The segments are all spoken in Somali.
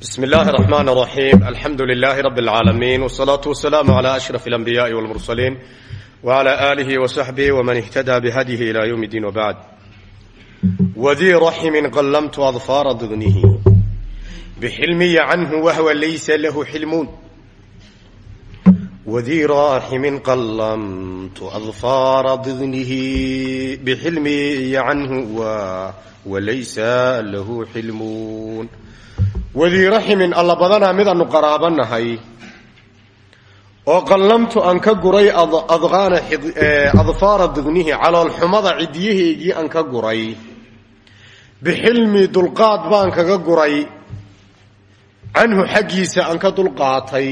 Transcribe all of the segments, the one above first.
بسم الله الرحمن الرحيم الحمد لله رب العالمين والصلاة والسلام على أشرف الأنبياء والمرسلين وعلى آله وصحبه ومن اهتدى بهديه إلى يوم الدين وبعد وذي رحم قلمت أظفار ضغنه بحلمي عنه وهو ليس له حلم وذي راحم قلمت أظفار ضغنه بحلمي عنه وليس له حلمون wadii raximin alla badanaa midaanu qaraabanahay oo qallamtu aan ka guray adqaana adfaara dignihi caloolxumada cidiyaheegii aan ka guray. Bixilmi dulqaad baan kaga guray. Canhu xaggiisa aan ka dulqaatay.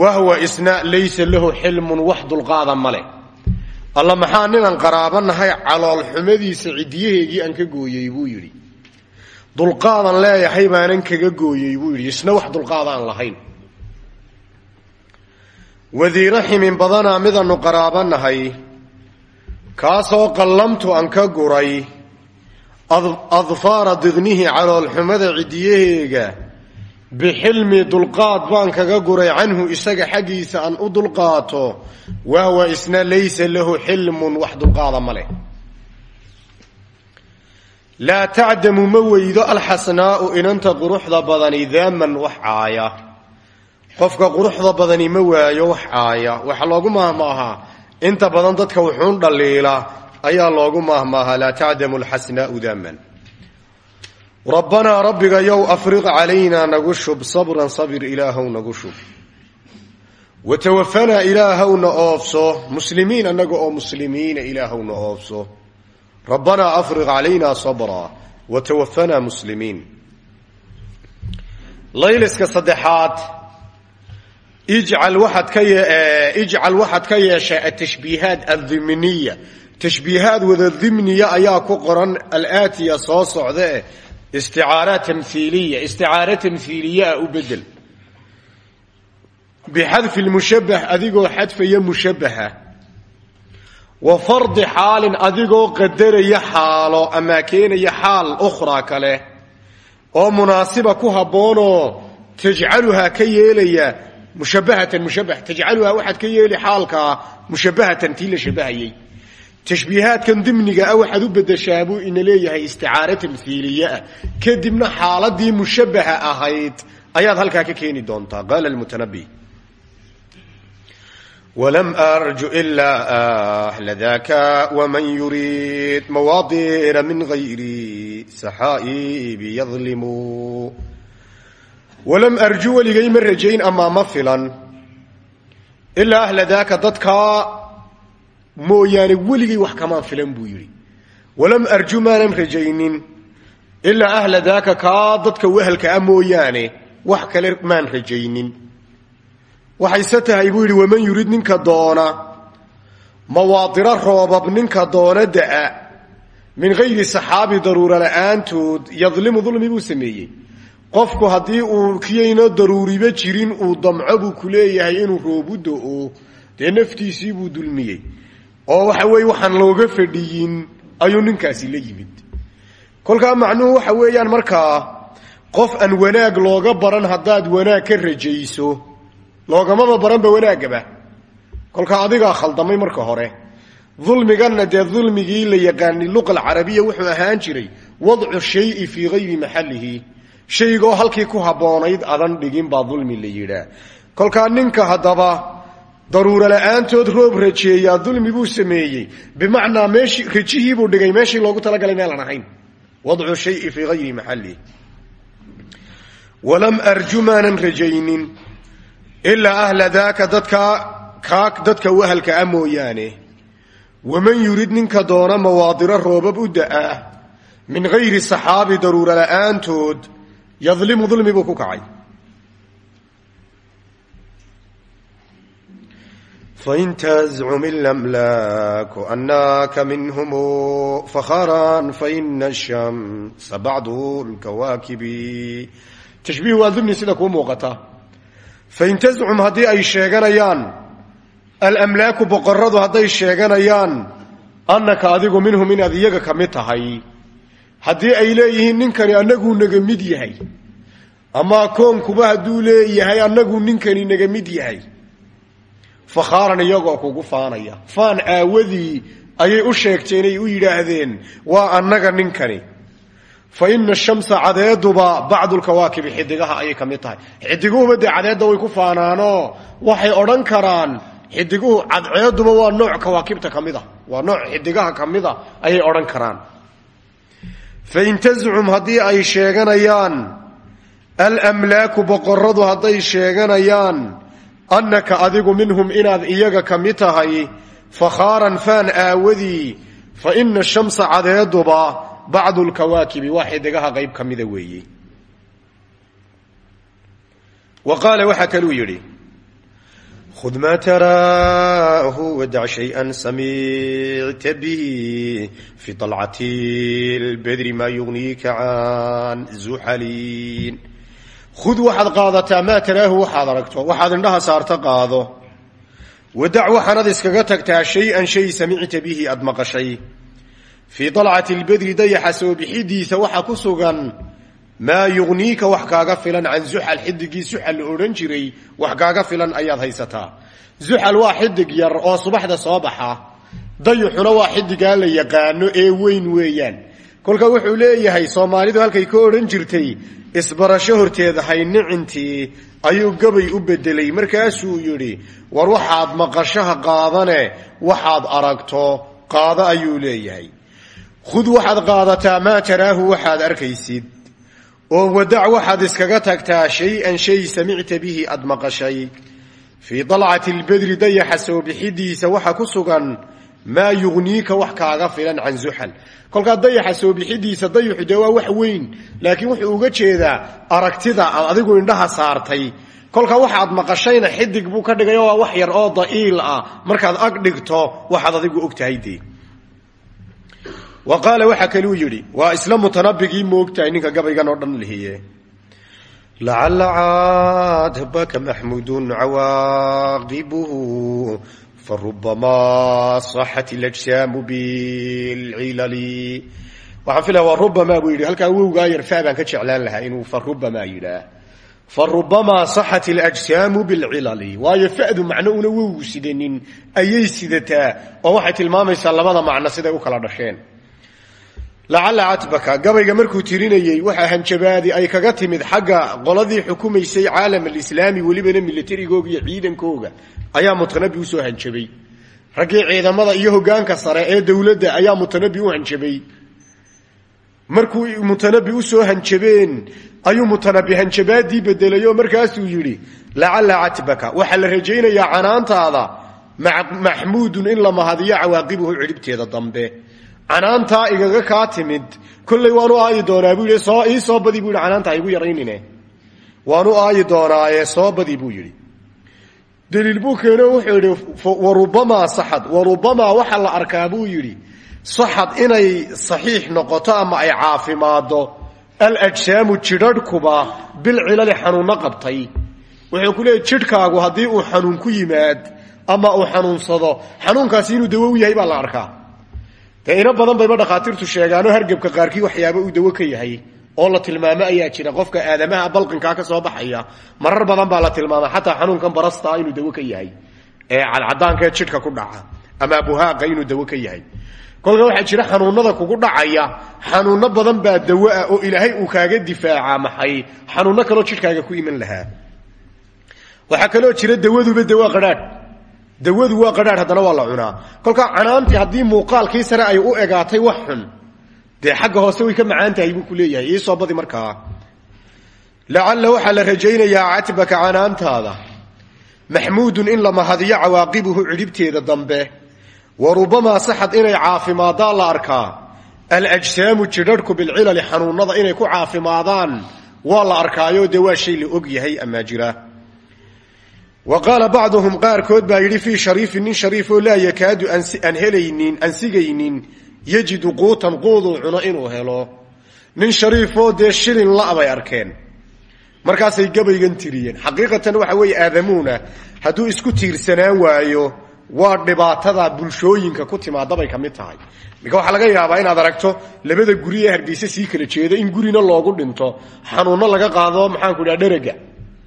Wahwa isna laysa lahu xilmun wax dulqaada male alla maxaa ninaan qaraabanahay caloolxumadiisa cidiyaheegii aan ka gooyey buu yidhi dulqaadan leeyahay baanan kaga gooyey buu yidhi isna wax dulqaad aan lahayn. Wadii raximin badanaa midaanu qaraabanahay kaasoo qallamtu aan ka guray adfaara dignihi caloolxumada cidiyaheega bixilmi dulqaad baan kaga guray canhu isaga xaggiisa aan u dulqaato wahwa isna laysa lahu xilmun wax dulqaada ma leh laa tacdamu ma weydo alxasnaau inanta quruxda badani daaman wax caaya. Qofka quruxda badani ma waayo wax caaya. Waxa loogu maahmaahaa inta badan dadka wuxuun dhaliila ayaa loogu maahmaahaa laa tacdamu alxasnaau daaman. Rabbanaa rabbiga yow afriq calaynaa nagu shub sabran sabir ilaahow nagu shub. Watawafanaa ilaahowna oofso muslimiin annaga oo muslimiina ilaahowna oofso rabbanaa afriq calayna sabra watawafanaa muslimiin layliska saddexaad ijcal waxaad ka ijcal waxaad ka yeeshaa atashbiihaat aldimniya tashbiihaad wada dimniya ayaa ku qoran alaatiya soo socdae isticaara tamhiiliya isticaaro tamhiiliyaa u bedel bixadfi mushabaha wa fardi xaalin adigoo qadaraya xaalo ama keenaya xaal ukhraa kale oo munaasiba ku habboonoo tajcaluhaa ka yeelaya mushabahatan mushabah tajcaluhaa waxaad ka yeeli xaalkaa mushabahatan tii la shabahayey tashbiihaadkan dimniga ah waxaad u bedeshaa buu ina leeyahay isticaaro tamhiiliyeah kadibna xaaladii mushabaha ahayd ayaad halkaa ka keeni doontaa qaala lmutanabi wlam arju ilaa ahla daka wman yuriid mawaadira min gayri saxaa'ibi yadlimu walam arju weligay ma rajayn amaa ma filan ilaa ahla daaka dadkaa mooyaane weligay wax kamaan filan buu yidhi walam arju maanan rajaynin ilaa ahla daaka kaa dadka wehelka ah mooyaane wax kale maan rajaynin waxayse tahay buu yidhi waman yurid ninka doona? Mawaadiro roobab ninka doona da'a. Min hayri saxaabi daruura la'aantood yadlimu dulmi buu sameeyey. Qofku haddii uu kiyayna daruuriba jirin uu damco buu ku inuu roobu do-o dee naftiisii buu dulmiyey. Oo waxa weeye waxaan looga fadhiyin ayuu ninkaasi la yimid. Kolkaa macnuhu waxa weeyaan markaa qof aan wanaag looga baran haddaad wanaag ka rajayso loogamaba baranba wanaagaba kolkaa adigaa khaldamay marka hore. Dulmiganna dee dulmigii la yaqaani luqa alcarabiya wuxuu ahaan jiray wadcu shayi fii gayri maxallihi. Shaygoo halkii ku habboonayd adan dhigin baa dulmi la yidhaa. Kolkaa ninka haddaba daruuro la'aantood roob rajeeyaa dulmi buu sameeyey. Bimacnaa meeshii rajihiibuu dhigay meeshii loogu talagalay meelaan ahayn. Wadcu shayi fii gayri maxallihi. Walam arju maanan rajaynin ilaa ahla daaka dadkaa kaa dadka wahalka ah mooyaane waman yurid ninka doona mawaadiro roobab u da'a min gayri saxaabi daruura la'aantood yadlimu dulmi buu ku kacay fain tazcum ilamlaaku anaka minhum fakharan faina shamsa bacdu lkawaakibi tashbiih waa dimni sida fain tazcum haddii ay sheeganayaan alamlaaku boqoradu hadday sheeganayaan annaka adigu minhum inaad iyaga ka mid tahay haddii ay leeyihiin ninkani annaguu naga mid yahay amaa koonkuba hadduu leeyahay annagu ninkani naga mid yahay fakhaaran iyagoo kugu faanaya faan aawadii ayay u sheegteen ay u yidhaahdeen waa annaga ninkani fa ina shamsa cadeeduba bacdulkawaakibi xidigaha ayay ka mid tahay xidiguhuba dee cadeedda way ku faanaanoo waxay odhan karaan xidiguhu cadceeduba waa nooc kawaakibta ka mid a waa nooc xidigaha ka mid a karaan fain tazcum haddii ay sheeganayaan almlaaku boqoradu hadday sheeganayaan annaka adigu minhum inaad iyaga ka mid tahay fakhaaran faan aawadii fa ina shamsa cadeeduba bacdu lkawaakibi waa xidigaha qayb ka mida weeye. Wa qaala waxaa kaluu yidhi hud maa taraahu wadac shaya samicta bihi fi alcati lbedri maa yugniika can zuxalin khud waxaad qaadataa maa taraahu waxaad aragto waxaad indhaha saarta qaado. Wadac waxaanaad iskaga tagtaa shay-an shay samicta bihi aad maqashay fii dalcati lbedri dayaxa soo waxa ku sugan maa yugniika wax kaaga filan can zuxal. Xidigii zuxal la odhan jiray wax kaaga filan ayaad haysataa zuxal waa xidig yar oo subaxda soo baxa. Dayuxuna waa xidigaa la yaqaano ee weyn weeyaan. Kolka wuxuu leeyahay soomaalidu halkay ka odhan jirtay isbarasho horteed haynicintii ayuu gabay u bedelay markaasuu yidhi war waxaad maqashaha qaadane waxaad aragto qaado ayuu leeyahay khud waxaad qaadataa maa taraahu waxaad arkaysid oo wadac waxaad iskaga tagtaa shay-an shay samicta bihi aad maqashay. Fii dalcati lbedri dayaxa soo bixidiisa waxa ku sugan maa yugniika wax kaaga filan can zuxal. Kolkaa dayaxa soo bixidiisa dayuxu dee waa wax weyn laakiin wuxuu uga jeedaa aragtida aad adigu indhaha saartay. Kolkaa waxaad maqashayna xidig buu ka dhigay waa wax yar oo da'iil ah. Markaad ag dhigto waxaad adigu og wa qaala waxaa kaluu yidhi waa isla mutanabigii moogtahay ninka gabaygan oo dhan lihiye. Lacala caadbaka maxmudun cawaaqibuhu farubamaa saxat ilajsaamu bilcilali waxaan filaya waa rubamaa buu yidhi halkaa wowgaa yar fa baan ka jeclaan lahaa inuu farubamaa yidhaah farubamaa saxat ilajsaamu bilcilali waayo fadu macno una wowgu sidanin lacala catbaka gabayga markuu tirinayey waxaa hanjabaadi ay kaga timid xagga qoladii xukumaysay caalam alislaami welibana milatarigooga iyo ciidankooga. Ayaa mutanabi u soo hanjabay. Raggii ciidamada iyo hogaanka sare ee dowladda ayaa mutanabi u hanjabay. Markuu mutanabi u soo hanjabeen ayuu mutanabi hanjabaadii bedelay oo markaasuu yidhi lacala catbaka waxaa la rajaynayaa canaantaada maxmuudun in la mahadiyo cawaaqibuhu cidhibteeda dambe canaantaa igaga kaa timid. Kolley waanu aayi doonaa buu yidhi soo ii soo badi buu yidhi. Canaanta haygu yaraynine. Waanu aayi doonaaye soo badi buu yidhi. Daliil buu keeno wuxuu yidhi warubamaa saxad. Warubamaa waxaa la arkaa buu yidhi saxad inay saxiix noqoto ama ay caafimaado. Alajsaamu jidharhkuba bilcilali xanuunno qabtay. Wuxuu ku leeyay jidhkaagu haddii uu xanuun ku yimaad ama uu xanuunsado xanuunkaasi inuu dawo yahay baa la arkaa dee badan bayba dhakhaatiirtu sheegaanoo hargebka qaarkii waxyaaba uu dawo ka yahay oo la tilmaamo ayaa jira. Qofka aadamaha balqinkaa ka soo baxaya marar badan baa la tilmaama xataa xanuunkan barastaa inuu dawo ka yahay ee cadcadaankaee jidhka ku dhaca ama buhaaqa inuu dawo ka yahay. Kolka waxaa jira xanuunada kugu dhacaya xanuuno badan baa dawo ah oo ilaahay uu kaaga difaaca maxay? Xanuuno kaloo jidhkaaga ku iman lahaa. Waxaa kaloo jira dawaduba dawaa qadhaadh dawadu waa qadhaadh haddana waa la cunaa. Kolkaa canaantii haddii muuqaalkii sare ay u egaatay wax xun dee xagga hoose way ka macaan tahay buu ku leeyahay. Iisoo badi markaa. Lacalla waxaa la rajaynayaa catbaka canaantaada. Maxmuudun in la mahadiyo cawaaqibuhu cidhibteeda dambe. Wa rubamaa saxad inay caafimaadaan la arkaa. Alajsaamu jidharhku bilcilali xanuunada inay ku caafimaadaan. Waa la arkaayo dee waa shay la og yahay amaa jira wa qaala bacduhum qaarkood baa yidhi fii shariifin nin shariifoo laa yakaadu aan helaynin aan sigaynin yajidu quutan quuduu cuno inuu helo. Nin shariifoo dee shilin la bay arkeen. Markaasay gabaygan tiriyeen. Xaqiiqatan waxa weeye aadamuuna hadduu isku tiirsanaan waayo waa dhibaatada bulshooyinka ku timaadabay ka mid tahay. Minka waxaa laga yaabaa inaad aragto labada guri ee hargeysa sii kala jeeda in gurina loogu dhinto xanuunno laga qaado maxaanku idhaha dherega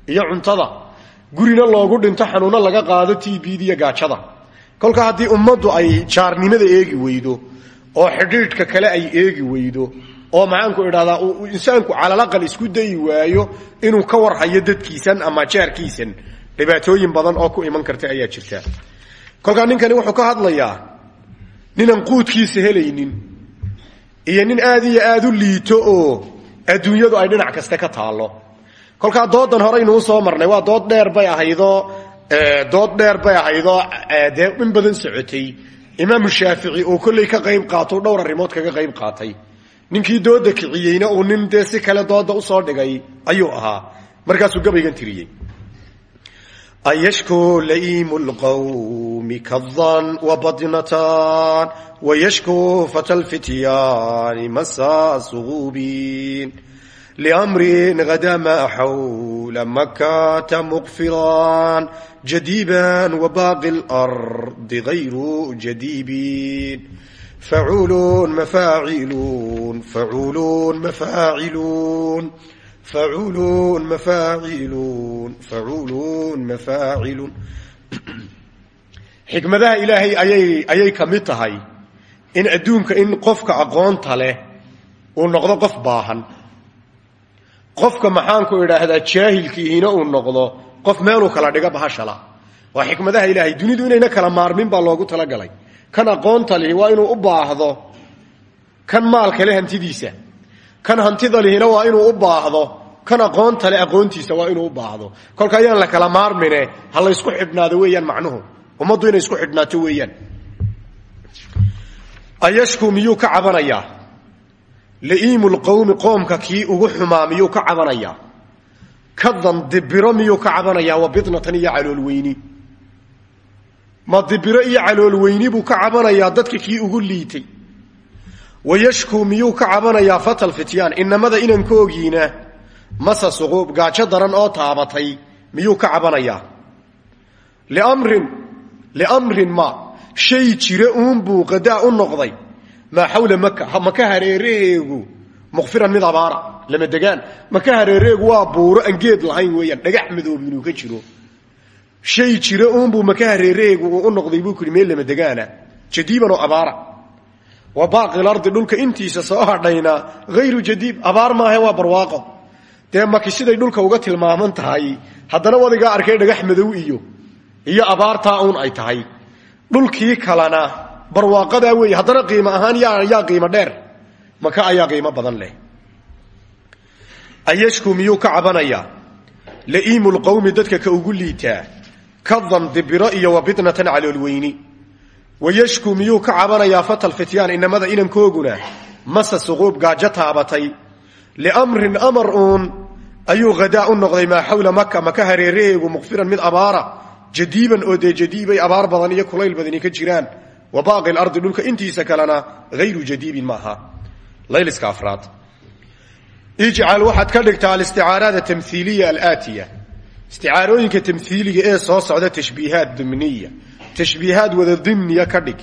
iyo cuntada gurina loogu dhinto xanuunno laga qaado t bd iyo gaajada. Kolka haddii ummaddu ay jaarnimada eegi weydo oo xidhiidhka kale ay eegi weydo oo maxaanku idhahdaa uu insaanku calalaqal isku dayi waayo inuu ka warhayo dadkiisan ama jaarkiisan dhibaatooyin badan oo ku iman karta ayaa jirta. Kolkaa ninkani wuxuu ka hadlayaa ninaan quudkiisa helaynin iyo nin aad iyo aad u liito oo adduunyadu ay dhinac kaste ka taallo kolkaa doodan horeynuu soo marnay. Waa dood dheer bay ahaydoo dood dheer bay ahaydoo dee in badan socotay. Imaamu shaafici oo kolley ka qayb qaato dhowr arrimood kaga qayb qaatay. Ninkii dooda kiciyeyna uu nin dee kale dooda u soo dhigay ayuu ahaa. Markaasuu gabaygan tiriyey. Ayashku laimu lqawmi kadan wabadnatan wayashku fata lfityaani masa gada ma xawla makata muqfiran jadiban wabaqi lardi gayru jadibin facuulun mafaaciluun facuulun mafaaciluun facuulun mafaaciluun facuulun mafaaciluun xikmadaha ilaahay ayay ayay ka mid tahay in adduunka in qofka aqoonta leh uu qofka maxaanku idhaahdaa jaahilkiihina uu noqdo qof meeluu kala dhiga bahashala waa xikmadaha ilaahay dunidu inayna kala maarmin baa loogu talagalay. Kan aqoonta lihi waa inuu u baahdo kan maalka le hantidiisa. Kan hantida lihina waa inuu u baahdo kan aqoonta le aqoontiisa waa inuu u baahdo. Kolka ayaan la kala maarmine ha la ysku xidhnaado weeyaan macnuhu. Ummaddu inay isku xidhnaato weeyaan. Ayashku miyuu ka cabanayaa laiimu lqowmi qoomka kii ugu xumaa miyuu ka cabanayaa? Kadan dibiro miyuu ka cabanayaa? Wa bidnatan iyo caloolweyni. Ma dibiro iyo caloolweyni buu ka cabanayaa dadka kii ugu liitay. Wayashku miyuu ka cabanayaa? Fatal fityaan. Inamada inankoogiina masa suquub gaajo daran oo taabatay miyuu ka cabanayaa? Liamrin liamrin ma shay jira uunbuu qadaa u noqday maa xawla maka maka hareeraheegu muqfiran mid abaara lama degaan. Maka hareeraheegu waa buuro aan geed lahayn weeyaan dhagax madoob inuu ka jiro. Shay jira uunbuu maka hareeraheegu uu u noqday buu kuhi meel lama degaana jadiiban oo abaara. Wa baaqi lardi dhulka intiisa soo hadhayna hayru jadiib abaar maahe waa barwaaqo. Dee haddana wadigaa arkay dhagax madow iyo iyo abaartaa uun ay tahay. Dhulkii kalena barwaaqadaa weeye. Haddana qiimo ahaan yaa qiimo dheer. Maka ayaa qiimo badan leh. Ayashku miyuu ka cabanayaa? Laiimu lqowmi dadka ka ugu liitaa kadan dibiro iyo wa bidnatan caloolweyni wayashku miyuu ka cabanayaa? Fatal fityaan inamada inankooguna masa suquub gaajo taabatay. Liamrin amar uun ayuu hadaa u noqday. Maa xawla maka maka hareeraheegu muqfiran mid abaara jadiiban oo dee jadiibay abaar badan iyo kulayl badani ka jiraan wa baaqi lardi dhulka intiisa kalena hayru jadiibin maaha. Layliska afraad. Ijcal waxaad ka dhigtaa alisticaaraat tamhiiliya alaatiya. Isticaarooyinka tamhiiliga ee soo socda tashbiihaat dimniya. Tashbiihaad wada dimniya ka dhig.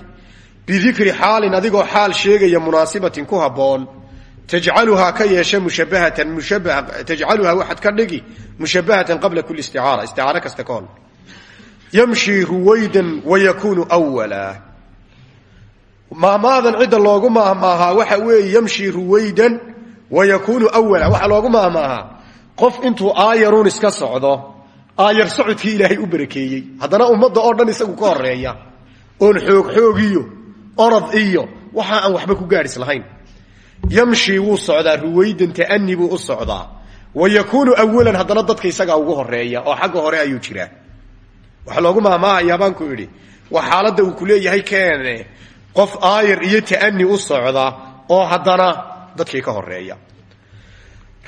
Bidikri xaalin adigoo xaal sheegaya munaasibatin ku habboon. Tajcaluhaa ka yeesha mushabahatan mushabaa tajcaluhaa waxaad ka dhigi mushabahatan qabla kuli isticaara isticaaro kasta ka hol yamshi ruwaydan wayakunu wala maahmaadan cidda loogu maahmaahaa waxa weeye yamshi ruwaydan wayakunu wala waxaa loogu maahmaahaa. Qof intuu aayaruun iska socdo aayar socodkii ilaahay u barakeeyey haddana ummadda oo dhan isagu ka horreeya oon xoog xoog iyo orod iyo waxa aan waxba ku gaadhis lahayn. Yamshi wuu socdaa ruwaydan ta'ani u socdaa. Wa yakuunu awalan haddana dadka isagaa ugu horreeya oo xagga hore ayuu jiraa. Waxaa loogu maahmaahayaa baan ku idhi waa xaaladda uu ku leeyahay keene qof aayar iyo ta'ani u socda oo haddana dadkii ka horreeya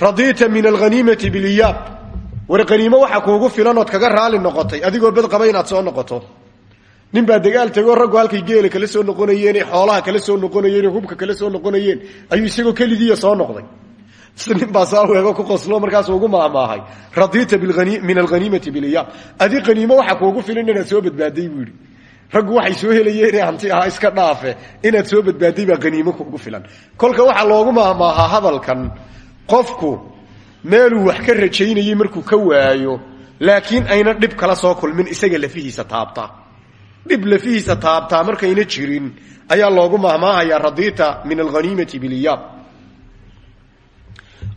radiita min alhaniimati biliyaab. War qaniimo waxa kuugu filan ood kaga raali noqotay adigoo bad qaba inaad soo noqoto. Nin baa dagaal tegoo raggu halkay geela kala soo noqonayeen xoolaha kala soo noqonayeen hubka kala soo noqonayeen ayuu isagoo keligiiya soo noqday. Nin baa saa weego ku qoslo markaas ugu maahmaahay radiita min alhaniimati biliyaab. Adi qaniimo waxa kuugu filan inaad soo badbaaday buu raggu waxay soo helayeen hanti ahaa iska dhaafe inaad soo badbaaday baa qaniimo kugu filan. Kolka waxaa loogu maahmaahaa hadalkan qofku meeluu wax ka rajaynayey markuu ka waayo laakiin ayna dhib kala soo kulmin isaga lafihiisa taabta. Dhib lafihiisa taabtaa markayna jirin ayaa loogu mahmaahayaa radita min alhaniimati bilyaab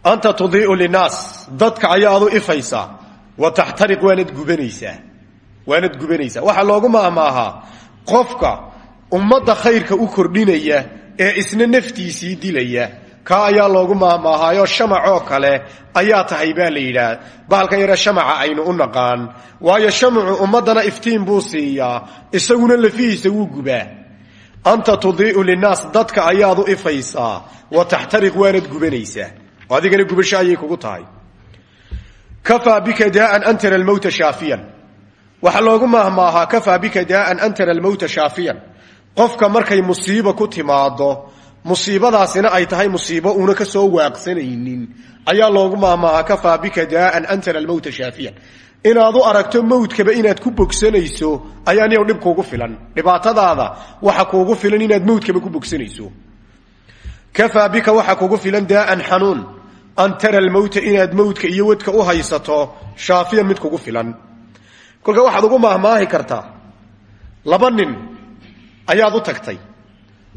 anta tudiiu linaas dadka ayaad u ifaysaa wa taxtariq waanad gubanaysaa waanad gubanaysaa. Waxaa loogu mahmaahaa qofka ummadda khayrka u kordhinaya ee isna naftiisii dilaya ka ayaa loogu mahmaahaayo shamacoo kale ayaa tahay baa la yidhaah bahalkan yare shamaca aynu u naqaan waayo shamacu ummaddana iftiin buu siiyaa isaguna lafihiisa wuu gubaa. Anta tudii'u linaas dadka ayaad u ifaysaa wa taxtariq waanad gubanaysaa. Adigana gubasho ayay kugu tahay. Kafaa bika daaan an tara shaafiyan waxaa loogu mahmaahaa kafaa bika daaan an tara lmowta shaafiyan. Qofka markay musiiba ku timaado musiibadaasina ay tahay musiibo una ka soo waaqsanaynin. Ayaa loogu mahmaahaa kafaa bika daaan an tara lmowta shaafiyan. Inaad u aragto mowdkaba inaad ku bogsanayso ayaa niyow dhib kuugu filan. Dhibaatadaada waxa kuugu filan inaad mowdkaba ku bogsanayso. Kafaa bika waxa kugu filan daaan xanuun. An tara almowta inaad mowdka iyo wadka u shaafiyan mid kugu filan kolka waxaad ugu maahmaahi kartaa laba nin ayaad u tagtay.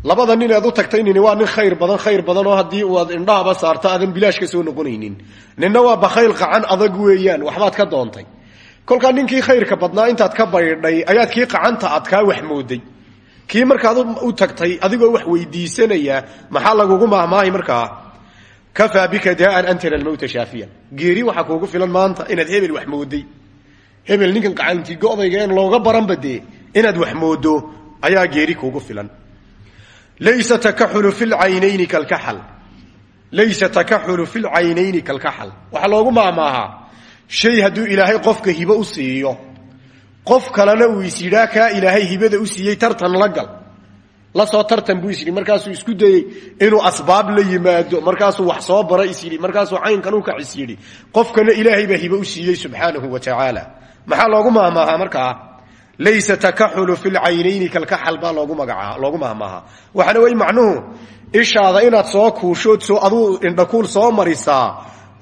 Labada nin aad u tagtay nini waa nin khayr badan khayr badan oo haddii aad indhahaba saarto aadan bilaash ka soo noqonaynin. Ninna waa bakhayl qacan adag weeyaan waxbaad ka doontay. Kolkaa ninkii khayrka badnaa intaad ka baydhay ayaad kii qacanta adkaa wax mooday. Kii markaad u tagtay adigoo wax weydiisanaya maxaa lagugu maahmaahi markaa? Kafaa bika daaan an tara lmowta shaafiyan. Geeri waxaa kuugu filan maanta inaad hebel wax mooday hebel ninkan qacantigo odayga en looga baranba dee inaad wax moodo ayaa geeri kuugu filan. Laysa takaxulu fi lcaynayni kalkaxal laysa takaxulu fi lcaynayni kalkaxal waxaa loogu maahmaahaa shay hadduu ilaahay qofka hibo u siiyo. Qof kalena uu is yidhaa ilaahay hibada u siiyey tartan la gal. La soo tartan buu isyidhi markaasuu isku dayey inuu asbaab la yimaado markaasuu wax soo bara is yidhi markaasuu caynkan ukac is yidhi. Qofkana ilaahay baa hibo u siiyey subxaanahu wa tacaala maxaa loogu mahmaahaa markaa laysa takaxulu fi lcaynayni kalkaxal baa loogu magaaa loogu mahmaahaa. Waxaana wey macnuhu ishaada inaad soo kuushood soo aduu indhakuul soo marisaa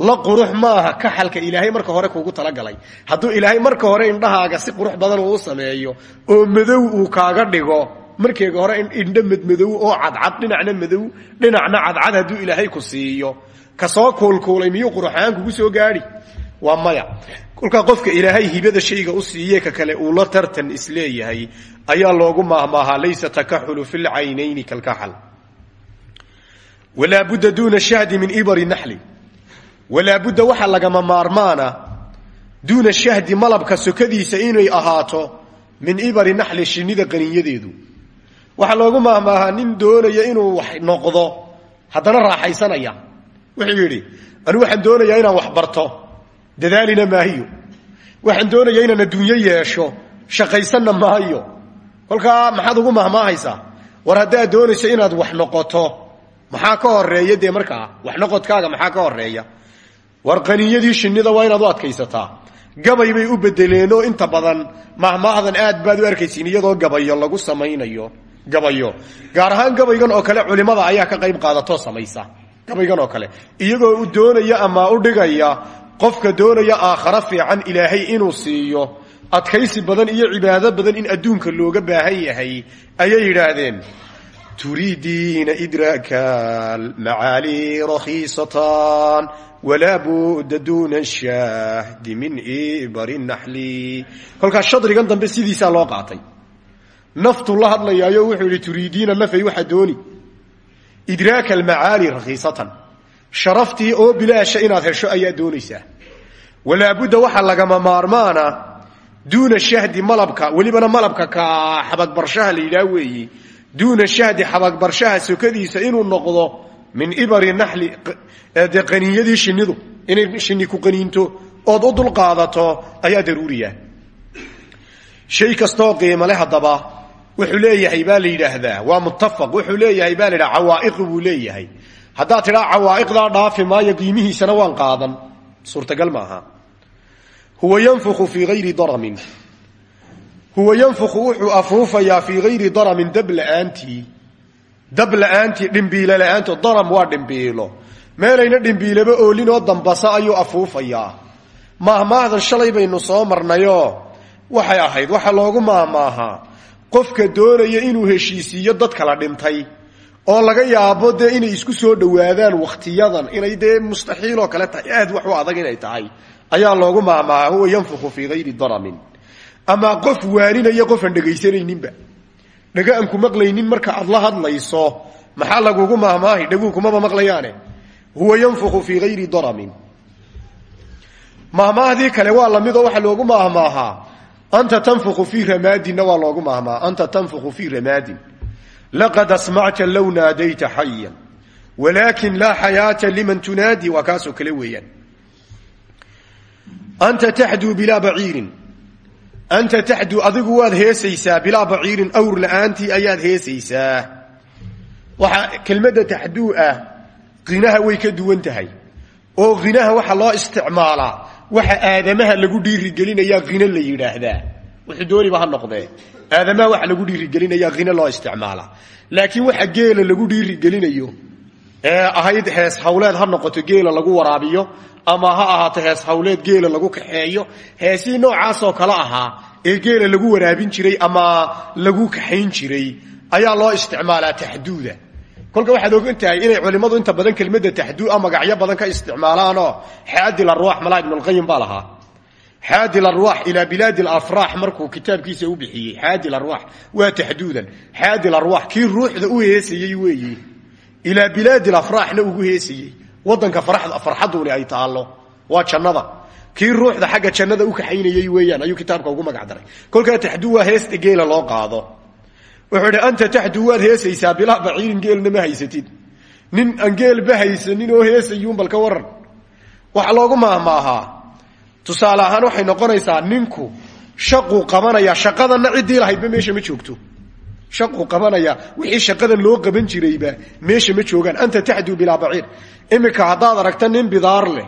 la qurux maaha kaxalka ilaahay marka hore kuugu talagalay. Hadduu ilaahay marka hore indhahaaga si qurux badan uu sameeyo oo madow uu kaaga dhigo markeega hore indho madmadow oo cadcad dhinacna madow dhinacna cadcad hadduu ilaahay ku siiyo. Kasoo kuulkuulay miyuu quruxaan kugu soo gaadhi waa maya. Kolkaa qofka ilaahay hibada shayga u siiye ka kale uu la tartan is leeyahay ayaa loogu maahmaahaa laysa takaxulu fi lcaynayni kalkaxal walaa budda duuna shahdi min ibari naxli. Walaa budda waxaa lagama maarmaana duuna shahdi malabka sokadiisa inay ahaato min ibari naxli shinnida qaniinyadeedu. Waxaa loogu maahmaahaa nin doonaya inuu wax noqdo haddana raaxaysanaya. Wuxuu yidhi anu waxaan doonayaa inaan wax barto dadaalina maahiyo waxaan doonayaa inaan adduunyo yeesho shaqaysanna maayo kolkaa maxaad ugu mahmaahaysaa? War haddaad doonayso inaad wax noqoto maxaa ka horreeya dee markaa wax noqodkaaga maxaa ka horreeya war qaninyadii shinnida waa inaad u adkaysataa. Gabay bay u bedeleenoo inta badan mahmaahdan aad baad u arkaysiin iyadoo gabayo lagu samaynayo. Gabayo. Gaar ahaan gabaygan oo kale culimada ayaa ka qayb qaadatoo samaysa. Gabaygan oo kale. Iyagoo u doonaya ama u dhigaya qofka doonaya aakharo fiican ilaahay inuu siiyo adkaysi badan iyo cibaado badan in adduunka looga baahan yahay ayay yidhaahdeen turiidiina idraaka macaali rakhiisatan walaa budda duuna shahdi min ibari naxli. Kolkaas shadrigan dambe sidiisaa loo qaatay. Naftu la hadlayaayo wuxuu yihi turiidiina nafay waxaa dooni. Idraaka almacaali rakhiisatan sharaftii oo bilaasha inaad hesho ayaa doonaysaa walaabudda waxaa lagama maarmaana duuna shahdi malabka welibana malabka ka xabagbarshaha la yidhaah weeyi. Duuna shahdi xabagbarshaha sokadiisa inuu noqdo min ibari naxli dee qaniinyadii shinidu inay shini ku qaniinto ood u dulqaadato ayaa daruuriya. Shay kastooo qiimale haddaba wuxuu leeyahay baa la yidhaahdaa waa muttafaq wuxuu leeyahay baa la yidhaha cawaa'iqi buu leeyahay. Haddaad tidhaa cawaa'iqdaa dhaafi maayo huwa yanfuku fii gayri daramin. Huwa yanfuku wuxuu afuufayaa fii hayri daramin dab la'aantii dab la'aantii dhimbiilo la'aanto daram waa dhimbiilo. Meelayna dhimbiilaba oolin oo dambasa ayuu afuufayaa. Maahmaahdan shalay baynu soo marnayoo waxay ahayd waxa loogu maahmaahaa qofka doonaya inuu heshiisiiyo dad dhintay oo laga yaabo dee inay isku soo dhowaadaan wakhtiyadan inay dee mustaxiiloo kale tahay. Aad wax u adag inay tahay ayaa loogu maahmaaha huwa yanfuku fii hayri daramin. Ama qof waaninaya qofaan dhegaysanayninba dhega aan ku maqlaynin marka aad la hadlayso maxaa lagugu maahmaahi dheguu kumaba maqlayaane. Huwa yanfuku fii hayri daramin. Maahmaahdii kale waa lamidoo waxaa loogu maahmaahaa anta tanfuku fii ramaadinna waa loogu maahmaaha anta tanfuku fii ramaadin. Laqad asmacta low naadayta xayan walaakin laa xayaata liman tunaadi waa kaasoo anta taxduu bilaa baciirin anta taxduu adigu waad heesaysaa bilaa baciirin awr la'aantii ayaad heesaysaa waxaa kelmadda taxduu ah qinaha way ka duwan tahay oo khinaha waxa loo isticmaalaa waxa aadamaha lagu dhiirigelinayaa khino la yidhaahdaa wuxuu dooniba ha noqdee aadamaha waxa lagu dhiirigelinayaa khino loo isticmaalaa laakiin waxa geela lagu dhiirigelinayo ee ahayd hees hawleed ha noqoto geela lagu waraabiyo ama ha ahaato hees hawleed geela lagu kaxeeyo heesihii noocaasoo kale ahaa ee geela lagu waraabin jiray ama lagu kaxayn jiray ayaa loo isticmaalaa taxduuda. Kolka waxaad ogan tahay inay culimmadu inta badan kelmadda taxdua magacyo badan ka isticmaalaanoo xaadil arwaax malaa ibnulqayim baa lahaa. Xaadil arwaax ilaa bilaadi alafraax markuu kitaabkiisa u bixiyey. Xaadil arwaax waa taxduudan. Xaadil arwaax kii ruuxda u heesayey weeye. Ilaa bilaadi alafraaxna ugu heesayey wadanka farxaduni ay taallo. Waa jannada. Kii ruuxda xagga jannada u kaxaynayey weeyaan ayuu kitaabka ugu magac daray. Kolkaa waa heesta geela loo qaado. Wuxuu idhi anta taxdu waad heesaysaa bilaa baciirin geelna ma haysatid. Nin aan geelba haysanin oo heesayuun bal ka waran. Waxa loogu maahmaahaa tusaale ahaan waxay noqonaysaa ninku shaquu qabanaya shaqadanna ciddii lahaydba meesha ma joogto shaquu qabanaya wixii shaqadan loo qaban jirayba meesha ma joogaan. Anta taxdu bilaa baciir. Iminka haddaad aragta nin bidaar leh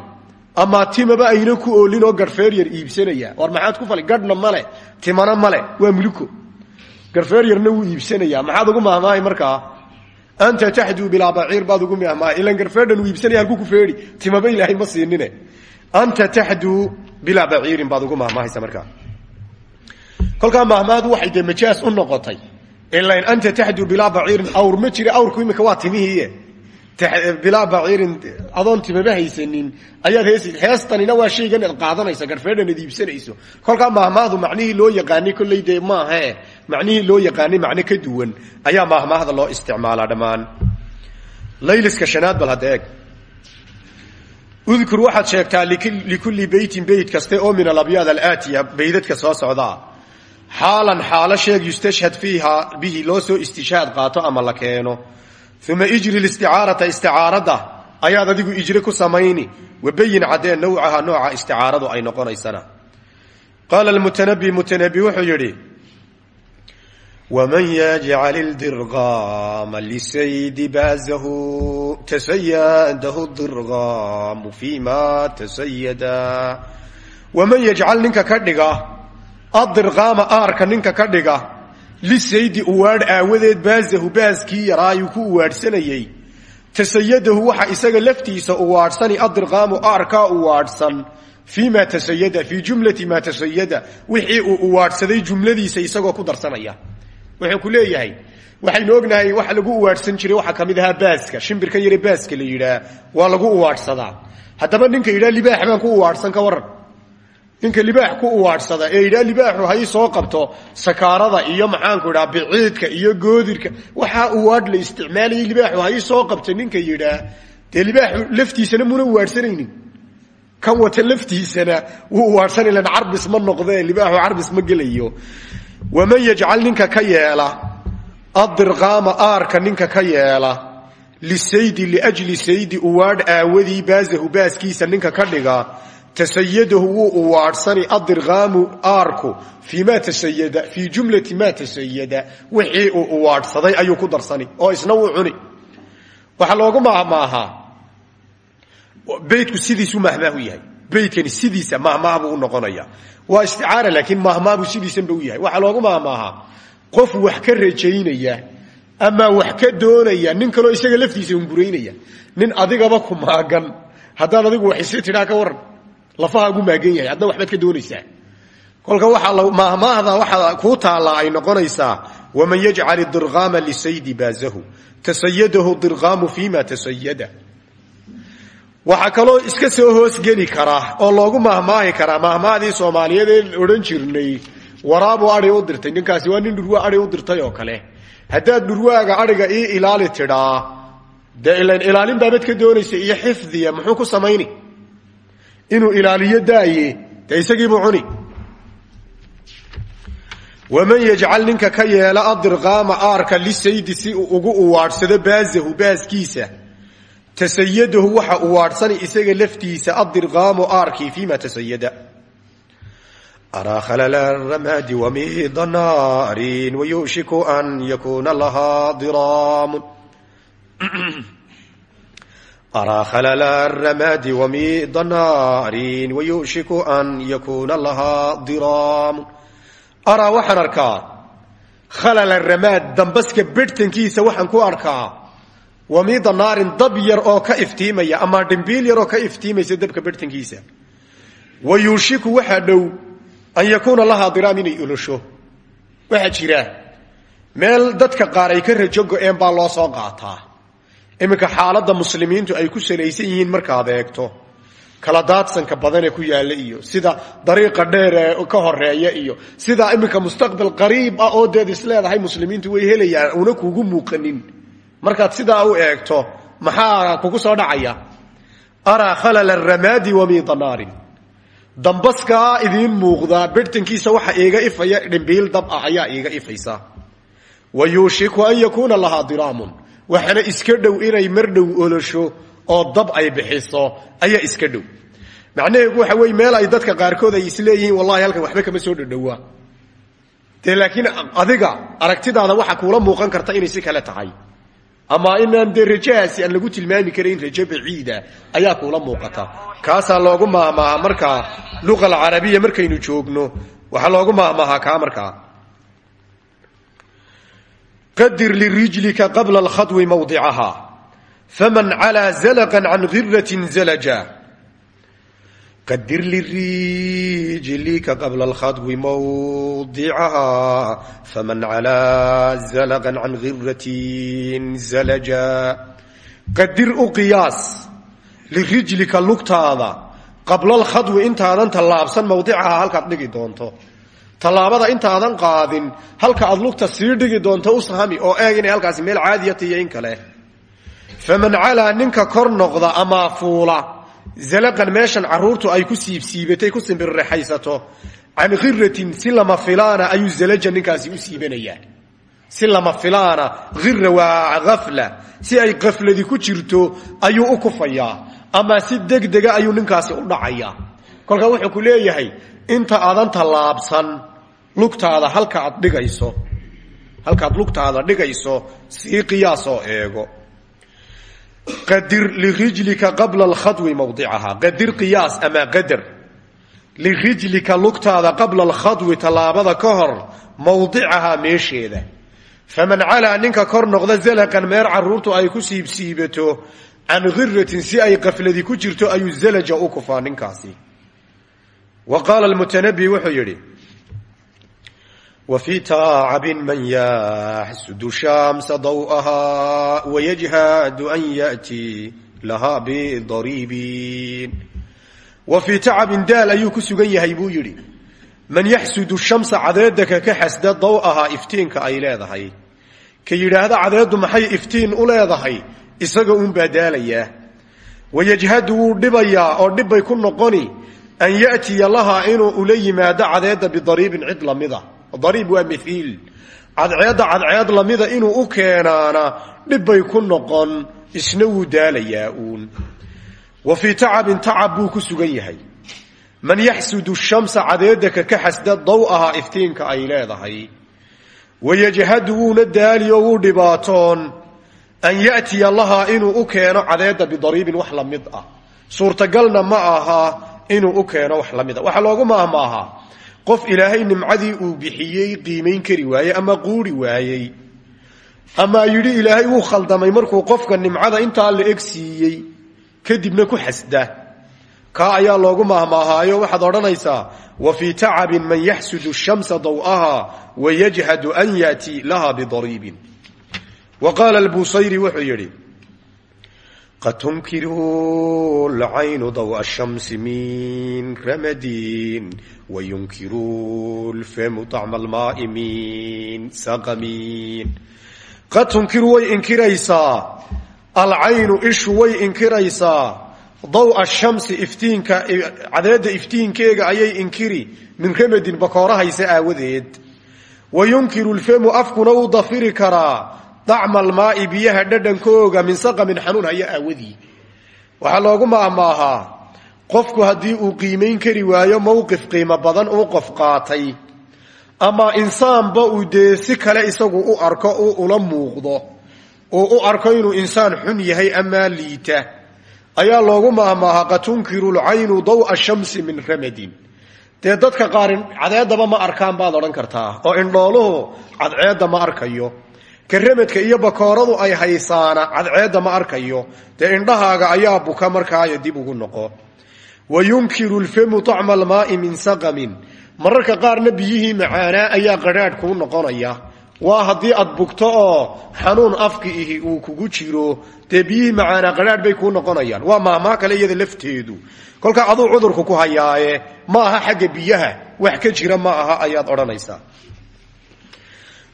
ama timaba ayna ku oolin oo garhfeer yar iibsanaya. War maxaad ku fali gadhna male timana male waa muliko garfeer yarna wuu iibsanaya. Maxaad ugu mahmaahay markaa anta taxduu bilaa baciir baad ugu mahmaahay ilan garfeerdhan uu iibsanaya halku ku feedhi timaba ilaahay ma siinine. Anta taxduu bilaa baciirin baad ugu mahmaahaysa markaa kolkaa mahmaadu waxay dee majaas u noqotay ilain anta taxduu bilaa baciirin awr ma jira awrku imika waa timihiiye bilaa baciirin adoon timaba haysanin ayaad hees heestanina waa shaygan ad qaadanaysa garfeedhan ad iibsanayso kolkaa mahmaahdu macnihii loo yaqaanay kolley dee maahae macnihii loo yaqaanay macno ka duwan ayaa mahmaahda loo isticmaalaa dhammaan layliska shanaad bal hadda eeg udkur waxaad sheegtaa likulli beytin beyt kaste oo min alabyaad alaatiya beydadka soo socdaa xaalan xaalo sheeg yustashhad fiiha bihi loo soo istishhaad qaato ama la keeno uma ijri listicaarata isticaarada ayaad adigu ijre ku samayni wabayin caddee nawcaha nooca isticaaradu ay noqonaysana qaala lmutanabi mutanabi wuxuu yidhi waman yajcal ildirqaama lisaydi baazahu tasayadahu dirqaamu fima tasayada waman yajcal ninka ka dhiga adirqaama aarka ninka ka dhiga lisaydi uwaadh aawadeed baazahu baaskii yaraayuu ku uwaadhsanayey tasayadahu waxa isaga laftiisa uwaadhsani adirqaamu aarkaa uwaadhsan fii ma tasayada fii jumlati maa tasayada. Wixii uu uwaadhsaday jumladiisa isagoo ku darsanaya. Wuxuu ku leeyahay waxaynu ognahay waxa lagu uwaadhsan jiray waxaa ka mid ahaa baaska. Shimbirkan yare baaska la yidhaah waa lagu uwaadhsadaa haddaba ninka yidhaha libaax baan ku uwaadhsan ka waran ninka libaax ku uwaadhsada ee yidhaha libaaxu hay soo qabto sakaarada iyo maxaanku idhaha biciidka iyo goodirka waxaa uwaadh la isticmaalayay libaaxu hay soo qabta ninka yidhaah dee libaaxu laftiisana muna kan wata laftiisana wuu uwaadhsan ilan carbis ma noqdee libaaxu carbis ma gelayo. Waman yajcal ninka ka yeela adirqaama aarka ninka ka yeela lisaydi liajli saydi uwaadh aawadii baazahu baaskiisa ninka ka dhiga tasayadahu wuu uwaadhsani adirqaamu aarku fii ma tasayada fii jumlati ma tasayada. Wixii uu uwaadhsaday ayuu ku darsani oo isna wuu cuni. Waxaa loogu mahmaahaa beydku sidiisuu mahmaahu yahay. Beytkani sidiisa mahmaah buu u noqonaya. Waa isticaara laakiin mahmaahbuu sidiisanba u yahay. Waxaa loogu mahmaahaa qof wax ka rajaynaya ama wax ka doonaya nin kaloo isaga laftiisa unguraynaya nin adigaba ku maagan. Haddaad adigu wax isi tidhaa ka waran lafahaagu maagan yahay hadna waxbaad ka doonaysaa. Kolka waaa mahmaahda waxaa kuu taallaa ay noqonaysaa waman yajcal dirqaama lisaydi baazahu. Tasayadahu dirqaamu fima tasayada waxaa kaloo iska soo hoosgeli kara oo loogu mahmaahi karaa mahmahdii soomaaliyeed ee odhan jirnay waraabuu ai u dirtay ninkaasi waa nin dhurwa u dirtay oo kale. Haddaad dhurwaaga aiga ii ilaali tidhaa dee ilaalin baabad ka doonaysa iyo xifdiya muxuu ku samayni inuu ilaaliyo daaye dee isagiibuu cuni. Waman yajcal ninka ka yeela adirqaama aarka lisaydi si uu ugu uwaadhsado baaskiisa tasayadahu waxa uwaadhsani isaga laftiisa adirqaamu aarkii fima tasayada. Araa khalala ramaadi wamiida naarin wayushiku an yakuna lahaa diraamun araa khalala ramaadi wamiida naarin wayushiku an yakuna lahaa diraamun araa waxaan arkaa khalala ramaad dambaska bedhtankiisa waxaan ku arkaa wamiida naarin dab yar oo ka iftiimaya ama dhimbiil yar oo ka iftiimaysa dabka bedhtankiisa wa yuushiku waxaa dhow an yakuuna lahaa diraam inay olosho waxaa jira meel dadka qaar ay ka rajo go-een loo soo qaataa iminka xaaladda muslimiintu ay ku salaysan yihiin markaad eegto kala daadsanka badanee ku yaalla iyo sida dariiqa dheer ee ka horreeya iyo sida iminka mustaqbal qariib ah oo deed is leedahay muslimiintu way helayaan una kuugu muuqanin. Markaad sidaa u eegto maxaa kugu soo dhacaya? Araa khalala ramaadi wamiida naarin. Dambaskaa idiin muuqdaa bedhtankiisa waxa iiga ifaya dhimbiil dab ah ayaa iiga ifaysa. Wa yuushiku an yakuuna lahaa diraamun waxaana iska dhow inay mar dhow olosho oo dab ay bixiso ayaa iska dhow. Macnaheedu waxa weye meel ay dadka qaarkood ay isleeyihiin wallahi halkan waxba kama soo dhadhowaa laakiin adiga aragtidaada waxa kuula muuqan karta inay si kale tahay. Ama inaan dee rajahaasi aan lagu tilmaami karayn rajo baciida ayaa kuula muuqata. Kaasaa loogu mahmaaha markaa luqa alcarabiya markaynu joogno waxaa loogu mahmaahaa kaa markaa qadir lirijlika qabla alkhadwi mawdicaha faman calaa zalaqan can giratin zalaja qadir lirijlika qabla alkhadwi mawdicaha faman calaa zalaqan can giratin zalaja qadir u qiyaas lirijlika lugtaada qabla alkhadwi intaadan tallaabsan mawdicaha halkaad dhigi doonto tallaabada intaadan qaadin. Halka aad lugta sii dhigi doonto u sahami oo eeg inay halkaasi meel caadiyata iyo in kale. Faman calaa ninka kor noqda ama fuula zalaqan meeshan caruurtu ay ku siibsiibatay ku simbirrexaysato can khiratin si lama filaana ayuu zalaja ninkaasi u siibanayaa. Si lama filaana hira waa si ay kafladi ku jirto ayuu u kufayaa ama si degdega ayuu ninkaasi u dhacayaa. Kolkaa wuxuu ku leeyahay inta aadan tallaabsan lugtaada halka aad dhigayso halkaad lugtaada dhigayso sii qiyaasoo eego. Qadir lirijlika qabla alkhadwi mawdicaha qadir qiyaas ama qadar lirijlika lugtaada qabla alkhadwi tallaabada ka hor mawdicahaa meesheeda. Faman calaa ninka kor noqda zalaqan meer caruurtu ay ku siibsiibato can khiratin si ay qafladi ku jirto ayuu zalaja u kufaa ninkaasi. Wa qaala wa fii taacabin man yaxsudu shaamsa daw'aha wayajhadu an ya'tii lahaa bidariibin wa fii tacabin daal ayuu ku sugan yahay buu yidhi man yaxsudu shamsa cadeedaka ka xasda daw'ahaa iftiinka ay leedahay ka yidhaahda cadeeddu maxay iftiin u leedahay isaga uunbaa daalayaa wayajhadu wuu dhibayaa oo dhibbay ku noqoni an yatiya lahaa inuu ula yimaado cadeedda bidariibin cid lamida dariib waa miiil cadceedda cadceed lamida inuu u keenaana dhibbay ku noqon isna wuu daalayaa uun. Wa fii tacabin tacab buu ku sugan yahay. Man yaxsudu shamsa cadeedaka ka xasda daw'aha iftiinka ay leedahay. Wayajhadu wuuna daali oo wuu dhibaatoon. An yatiya lahaa inuu u keeno cadeedda bidariibin wax la mid ah. Suurtagalna ma aha inuu u keeno wax la mida waxaa loogu maahmaahaa qof ilaahay nimcadii uu bixiyey qiimayn kari waayey ama quuri waayey. Ama yidhi ilaahay wuu khaldamay markuu qofka nimcada intaa la eg kadibna ku xasda. Kaa ayaa loogu maahmaahaayo waxaad odhanaysaa wa fii tacabin man yaxsudu shamsa daw'aha wayajhadu an yaati laha bidariibin. Wa qaala albusayri wuxuu yidhi qad tunkiru lcaynu daw'a shamsi min ramadin qad tunkiru way inkiraysaa alcaynu ishu way inkiraysaa daw'a shamsi iftiinka cadeedda iftiinkeega ayay inkiri min ramadin bakoorahaysa aawadeed wayunkiru lfemu afkuna uu dafiri karaa dacma almaai biyaha dhadhankooga min saqamin xanuun haya aawadii waxaa loogu maahmaahaa qofku haddii uu qiimayn kari waayo mowqif qiimo badan uu qof qaatay. Ama insaanba uu dee si kale isagu u arko uu ula muuqdo. Uu u arko inuu insaan xun yahay amaa liita. Ayaa loogu maahmaahaa qad tunkiru lcaynu daw'a shamsi min ramadin dee dadka qaar cadeedaba ma arkaan baad odhan kartaa. Oo indhooluhu cadceedda ma arkayo. Ka ramadka iyo bakooradu ay haysaana cadceedda ma arkayo. Dee indhahaaga ayaa buka markaayo dib ugu noqo wa yunkiru lfemu طacma almaai min saqamin mararka qaarna biyihii macaanaa ayaa qadhaadh kuu noqonaya waa haddii aad bugto oo xanuun afki ihi uu kugu jiro dee biyihii macaanaa qadhaadh bay kuu noqonayaan waa maahmaa kale iyada lafteedu kolkaa aduu cudurku ku hayaaye ma aha xagga biyaha wax ka jira ma aha ayaad odhanaysaa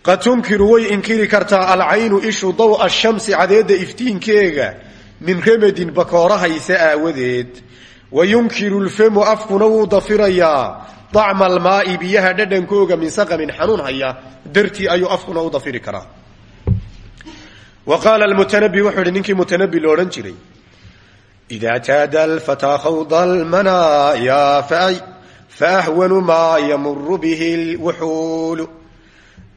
qad tunkiru way inkiri kartaa alcaynu ishu daw'a shamsi cadeedda iftiinkeega min ramadin bakoorahaysa aawadeed wa yunkiru lfemu afkuna wuu dafirayaa dacma almaai biyaha dhadhankooga min saqamin xanuun haya dartii ayuu afkuna u dafiri karaa wa qaala lmutanabi wuxuu ihi ninkii mutanabi lo odhan jiray ida taada alfataa khawda almanaaya faahwanu maa yamuru bihi lwuxuulu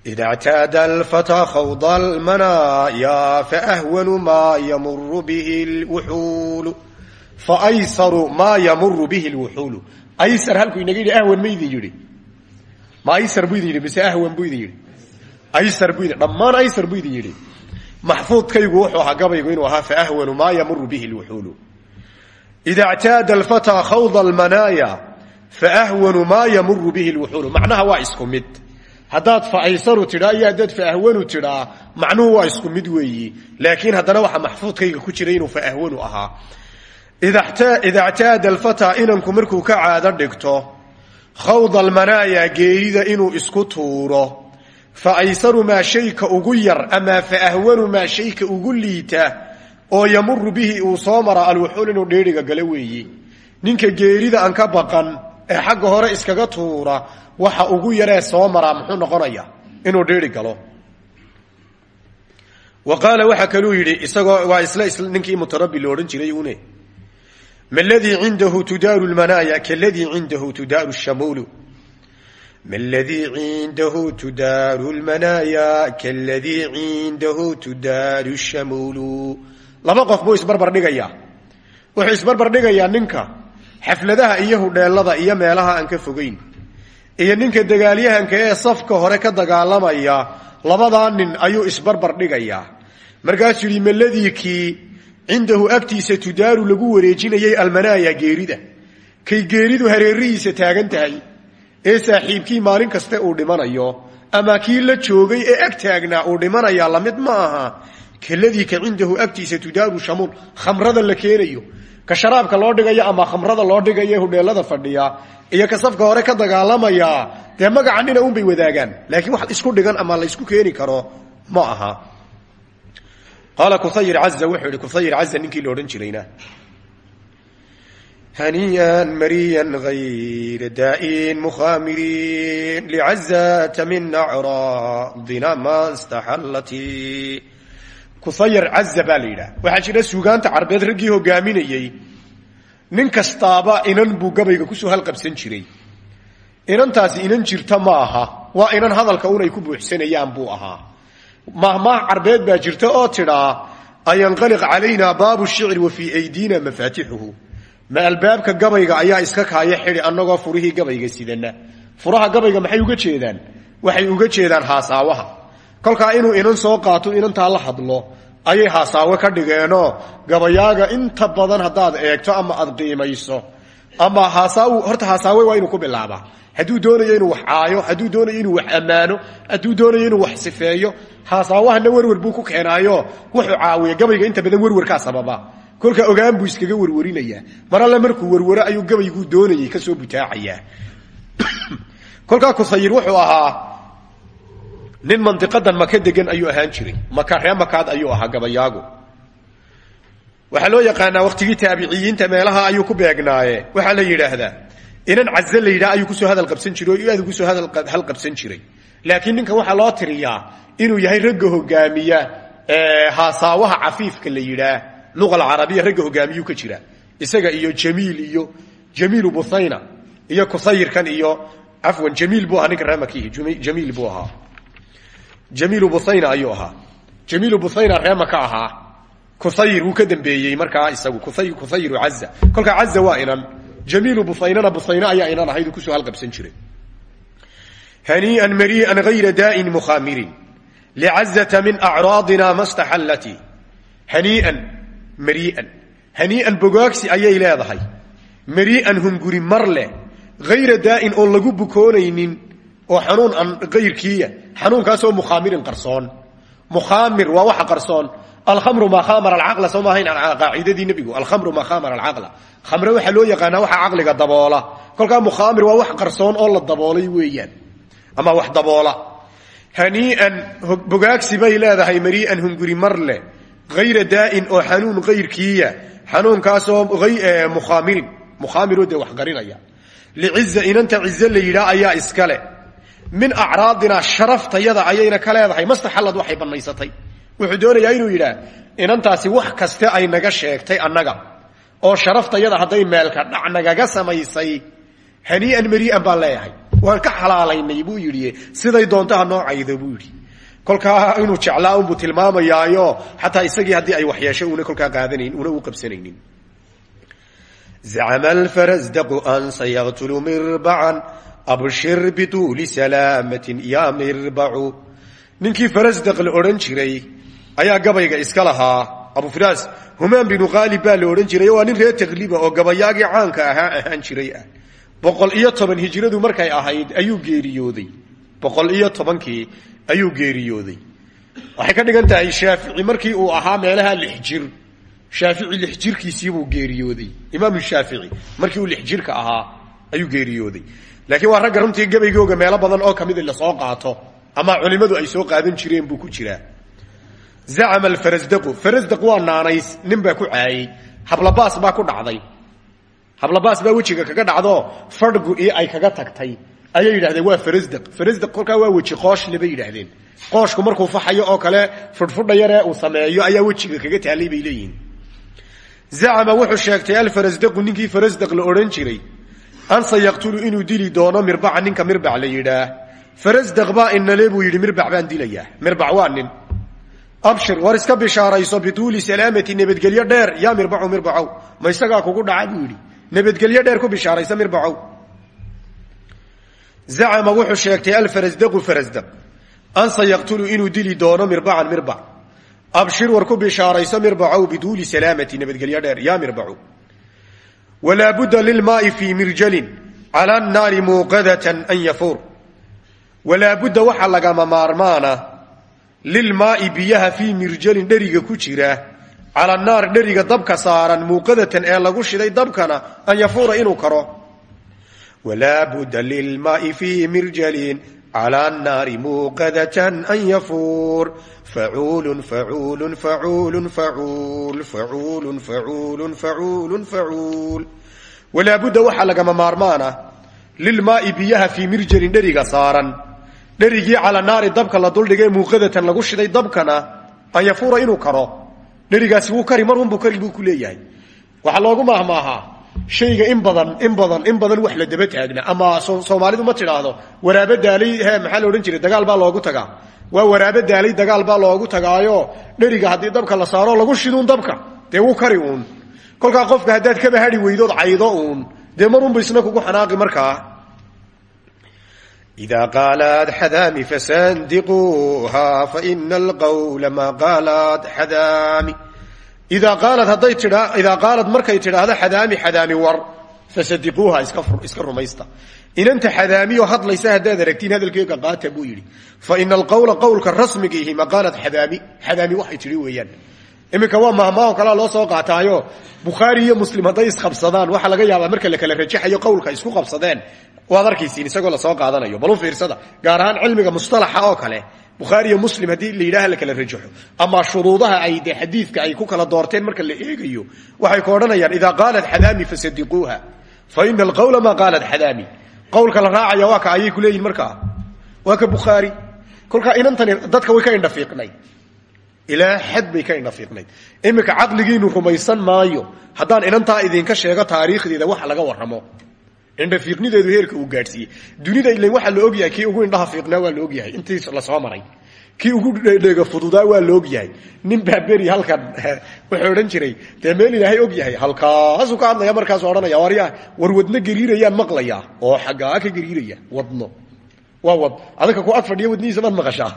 ida ctaada alfataa khawda almanaaya faahwanu maa yamuru bihi lwuxuulu faaysaru maa yamuru bihi lwuxuulu aysar halkuu inaga yidhi ahwan ma idin yidhi ma aysar buu idin yidhi mise ahwan buu idin yidhi aysar buu idin dhammaan aysar buu idin yidhi maxfuudkaygu wuxuu ahaa gabaygu inuu ahaa faahwanu maa yamuru bihi lwuxuulu ida ctaada alfataa khawda almanaaya faahwanu maa yamuru bihi lwuxuulu macnaha waa isku mid haddaad faaysaru tidhaa iyo haddaad faahwanu tidhaa macnuhu waa isku mid weeyi laakiin haddana waxaa maxfuudkayga ku jira inuu faahwanu ahaa ida ctaada alfataa inanku markuu ka caado dhigto khawda almanaaya geerida inuu isku tuuro fa aysaru maa shayka ugu yar amaa faahwanu maa shayka ugu liita oo yamuru bihi uu soo mara alwuxuul inuu dheeriga galo weeyi ninka geerida aan ka baqan ee xagga hore iskaga tuura waxa ugu yaree soo maraa muxuu noqonaya inuu maladii cindahu tudaaru lmanaaya kaladii cindahu tudaaru shamuulu maladii cindahu tudaaru lmanaaya kaladii cindahu tudaaru shamuulu laba qof buu isbarbar dhigayaa wuxuu isbarbar dhigayaa ninka xafladaha iyo hudheelada iyo meelaha aan ka fogeyn iyo ninka dagaalyahanka ee safka hore ka dagaalamaya labadaa nin ayuu isbarbar dhigayaa markaasuu yidhi maladii kii cindahu agtiisa tudaaru lagu wareejinayay almanaaya geerida. Kay geeridu hareerihiisa taagan tahay. Ee saaxiibkii maalin kaste uu dhimanayo ama kii la joogay ee ag taagnaa uu dhimanaya la mid ma aha. Kaladii ka cindahu agtiisa tudaaru shamuul khamrada la keenayo. Ka sharaabka loo dhigayo ama khamrada loo dhigayo hudheelada fadhiya iyo ka safka hore ka dagaalamaya dee magaca nina un bay wadaagaan. Laakiin wax isku dhigan ama la isku keeni karo ma aha qaala kuayir caza wuxuu yihi kuayir caza ninkii la odhan jirayna. Haniyan mariyan hayra daa'in mukhaamiriin licazata min acraadina ma staxallati kuayar caza baa la yidhaha waxaa jira suugaanta carbeed raggii hogaaminayey nin kastaaba inan buu gabayga ku soo halqabsan jiray. Inantaasi inan jirta ma aha. Waa inan hadalka unay ku mahmaah carbeed baa jirta oo tidhaa ayanqaliq calaynaa baabu shicri wa fii aydiina mafaatixuhu. Ma albaabka gabayga ayaa iska kaaya xidi annagoo furihii gabayga sidana furaha gabayga maxay uga jeedaan? Waxay uga jeedaan haasaawaha. Kolkaa inuu inan soo qaato inantaa la hadlo ayay haasaawe ka dhigeenoo gabayaaga inta badan haddaad eegto ama aad qiimayso ama horta haasaawe waa inuu ku bilaabaa. Hadduu doonayo inuu wax caayo hadduu doonayo inuu wax ammaano hadduu doonayo inuu wax sifeeyo haasaawahana werwer buu ku keenaayo. Wuxuu caawiya gabayga inta badan werwerkaa sababa. Kolka ogaan buu iskaga werwarinayaa mar alle markuu werwaro ayuu gabayguu doonayay ka soo butaacayaa kolkaa kusayir wuxuu ahaa nin mandiqadan maka degan ayuu ahaan jiray. Maka ree makaad ayuu ahaa gabayaagu. Waxaa loo yaqaanaa waktigii taabiciyiinta meelaha ayuu ku beegnaaye waxaa la yidhaahdaa inan caze la yidhaha ayuu ku soo hadal qabsan jiray oo aad ugu soo hal qabsan jiray laakiin ninkan waxaa loo tiriyaa inuu yahay ragga hogaamiya haasaawaha cafiifka la yidhaah luqa alcarabiya ragga hogaamiyuu ka jira. Isaga iyo jamiil iyo jamiilu buthayna iyo kusayirkan iyo cafwan jamiil buu ahaa ninka reemakihi jamiil buu ahaa. Jamiilu buthayna ayuu ahaa. Jamiilu buthayna reema ka ahaa. Kusayir wuu ka dambeeyey markaa isagu kusayiru caza kolkaa caza waa inan. Jamiilu buhaynana buhayne ayaa inan ahayd uu ku soo halqabsan jiray hanii'an marii'an hayra daa'in mukhaamirin licazata min acraadina mastaxallati hanii'an marii'an hanii'an bogaagsi ayay leedahay marii'an hunguri mar leh hayra daa'in oon lagu bukoonaynin oo xanuun aan kayrkiiya xanuunkaasoo mukhaamirin qarsoon mukhaamir waa waxa qarsoon alkhamru maa khamara alcaqla soo maahayn qaacidadii nebigu alkhamru maa khamara alcaqla khamre waxaa loo yaqaanaa waxa caqliga daboola kolkaa mukhaamir waa wax qarsoon oo la daboolay weeyaan ama wax daboola. Hanii'an bogaagsi bay leedahay marii'an hunguri mar leh. Hayra daa'in oo xanuun kayrkiiya xanuunkaasoo mukhaamirin mukhaamiro dee wax qarinaya liciza inanta cize la yidhaah ayaa iskale min acraadina sharaftayada ayayna ka leedahay. Mastaxallad waxay bannaysatay. Wuxuu doonayaa inuu yidhaah inantaasi wax kaste ay naga sheegtay annaga. Oo sharaftayada hadday meelka dhac nagaga samaysay. Hanii'an marii'an baan leeyahay waan ka xalaalaynay buu yidhi. Siday doontaha noocayda buu yidhi. Kolkaa inuu jeclaa unbuu tilmaamayaayo xataa isagii haddii ay waxyeesho una kolkaa qaadanayn una u qabsanaynin. Zacma alfarasdaqu an sayaqtulu mirbacan abshir bituuli salaamatin ya mirbacu ninkii farasdaq la odhan jiray ayaa gabayga iska lahaa. Abufiraas humaan binu khaalib baa la odhan jiray waa nin reer takliba oo gabayaagii caanka ahaa ah boqol iyo toban hijradu markay ahayd ayuu geeriyooday. Boqol iyo tobankii ayuu geeriyooday. Waxay ka dhigan tahay shaafici markii uu ahaa meelaha lix jir. Shaafici lix jirkiisiibuu geeriyooday. Imaamu shaafici markii uu lix jirka ahaa ayuu geeriyooday. Laakiin waa ragga runtii gabaygooga meelo badan oo ka mid la soo qaato ama culimadu ay soo qaadan jireen buu ku jiraa. Zacama alfarasdaqu farasdaq waa naanays nin baa ku caayey hablabaas baa ku dhacday hablabaas baa wejiga kaga dhacdo fadhgu iyo ay kaga tagtay. Ayay yidhahdeen waa farasdaq farasdaq kolkaa waa weji qooshle bay yidhaahdeen. Qooshku markuu faxayo oo kale fudhfudha yaree uu sameeyo ayaa wejiga kaga taalay bay leeyihiin. Zacama wuxuu sheegtay alfarasdaqu ninkii farasdaq la odhan jiray. An sayaqtulu inuu dili doono mirbaca ninka mirbac la yidhaah. Farasdaq baa inale buu yidhi mirbac baan dilayaa. Mirbac waa nin. Abshir war iska bishaarayso bituuli salaamati nabadgelyo dheer. Yaa mirbacu mirbacow ma isagaa kugu dhaca? buu yidhi nabadgelyo dheer ku bishaaraysa mirbacow zacama wuxuu sheegtay alfarasdaqu farasdaq an sayaqtulu inuu dili doono mirbacan mirbac. Abshir war ku bishaarayso mirbacow bituuli salaamati nabadgelyo dheer. Yaa mirbacu walaa budda lilmaai fii mirjalin cala annaari muuqadatan an yafuur. Walaa budda waxaa lagama maarmaana lilmaai biyaha fii mirjalin dheriga ku jira cala naar dheriga dabka saaran muuqadatan ee lagu shiday dabkana an yafuura inuu karo. Walaa budda lilmaai fii mirjalin. Cala annaari muuqadatan an yafuur. Facuulun facuulun facuulun facuul facuulun facuulun facuulun facuul. Walaa budda waxaa lagama maarmaana lilmaai biyaha fii mirjalin dheriga saaran. Dherigii cala naari dabka la duldhigay muuqadatan lagu shiday dabkana an yafuura inuu karo dherigaasi wuu kari mar unbuu kari buu ku leeyahay. Waxaa loogu maahmaahaa shayga in badan in badan in badan wax la daba taagna ama soomaalidu ma tidhaahdo waraabo daalay he maxaa la odhan jiray? Dagaal baa loogu tagaa. Waa waraabo daalay dagaal baa loogu tagaayo. Dheriga haddii dabka la saaro lagu shiduun dabka. Dee kari uun. Kolkaa qofka haddaad kaba hadhi weydood caydo uun. Dee marunba isna kugu xanaaqi markaa إذا قالت حذام فساندقوها فإن القول ما قالت حذام إذا قالت هدي ترى إذا قالت مركي ترى هذا حذامي حذامي ور فصدقوها اسك رميستا إن أنت حذامي وحد ليس هذا دركتين هذا الكيك قات بويري فإن القول قولك الرسمي هي ما قالت حذامي حذامي وحي تري ويان iminka waa mahmaao kalaa loo soo qaataayo bukhaari iyo muslim hadday isqabsadaan waxaa laga yaabaa marka la kala rajaxayo qowlka isku qabsadeen waad arkaysiin isagoo la soo qaadanayo balu fiirsada gaar ahaan cilmiga mustalaxa oo kale. Bukhaari iyo muslim haddii la la kala rajaxo ama shuruudaha ay dee xadiidka ay ku kala doorteen marka la eegayo waxay ku odhanayaan idaa qaalat xadaami fa ina alqawla maa qaalat xadaami. Qowlka la raacaya waa ka ayay ku leeyihiin markaa waa ka bukhaari. Kolkaa inantani dadka way ka indhafiiqnay ilaa xad bay ka indhafiiqnayd. Iminka caqligiinu rumaysan maayo haddaan inantaa idinka sheego taariikhdeeda wax laga warramo indhafiiqnideedu heerka uu gaadhsiiyey dunida ilan waxaa la ogyahay kii ugu indhaha fiiqnaa waa la ogyahay intii la soo maray kii ugu dhega fududaa waa la ogyahay nin baa beri wuxuu odhan jiray dee ilaahay og yahay halkaasuu ka hadlaya markaasuu odhanaya waryaa war wadno gariirayaan maqlayaa oo xaggaa ka gariiraya wadno. Waa wad adaka ku ag fadhiya wadnihiisa maad maqashaa